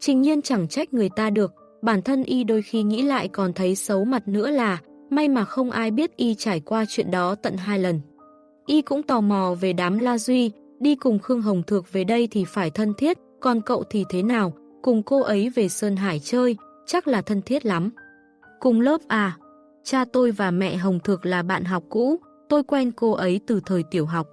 Trình nhiên chẳng trách người ta được, bản thân y đôi khi nghĩ lại còn thấy xấu mặt nữa là may mà không ai biết y trải qua chuyện đó tận hai lần. Y cũng tò mò về đám La Duy, đi cùng Khương Hồng Thược về đây thì phải thân thiết, còn cậu thì thế nào, cùng cô ấy về Sơn Hải chơi, chắc là thân thiết lắm. Cùng lớp à, cha tôi và mẹ Hồng Thược là bạn học cũ, tôi quen cô ấy từ thời tiểu học.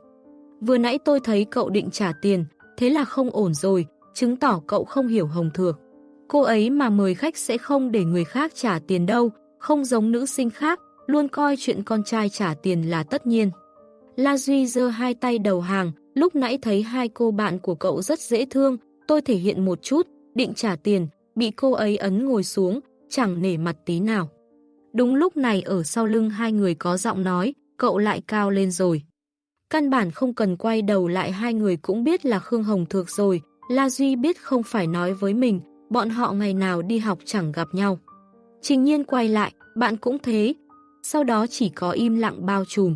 Vừa nãy tôi thấy cậu định trả tiền, thế là không ổn rồi, chứng tỏ cậu không hiểu Hồng Thược. Cô ấy mà mời khách sẽ không để người khác trả tiền đâu, không giống nữ sinh khác, luôn coi chuyện con trai trả tiền là tất nhiên. La Duy giơ hai tay đầu hàng, lúc nãy thấy hai cô bạn của cậu rất dễ thương, tôi thể hiện một chút, định trả tiền, bị cô ấy ấn ngồi xuống, chẳng nể mặt tí nào. Đúng lúc này ở sau lưng hai người có giọng nói, cậu lại cao lên rồi. Căn bản không cần quay đầu lại hai người cũng biết là Khương Hồng Thược rồi, La Duy biết không phải nói với mình, bọn họ ngày nào đi học chẳng gặp nhau. Trình nhiên quay lại, bạn cũng thế. Sau đó chỉ có im lặng bao trùm.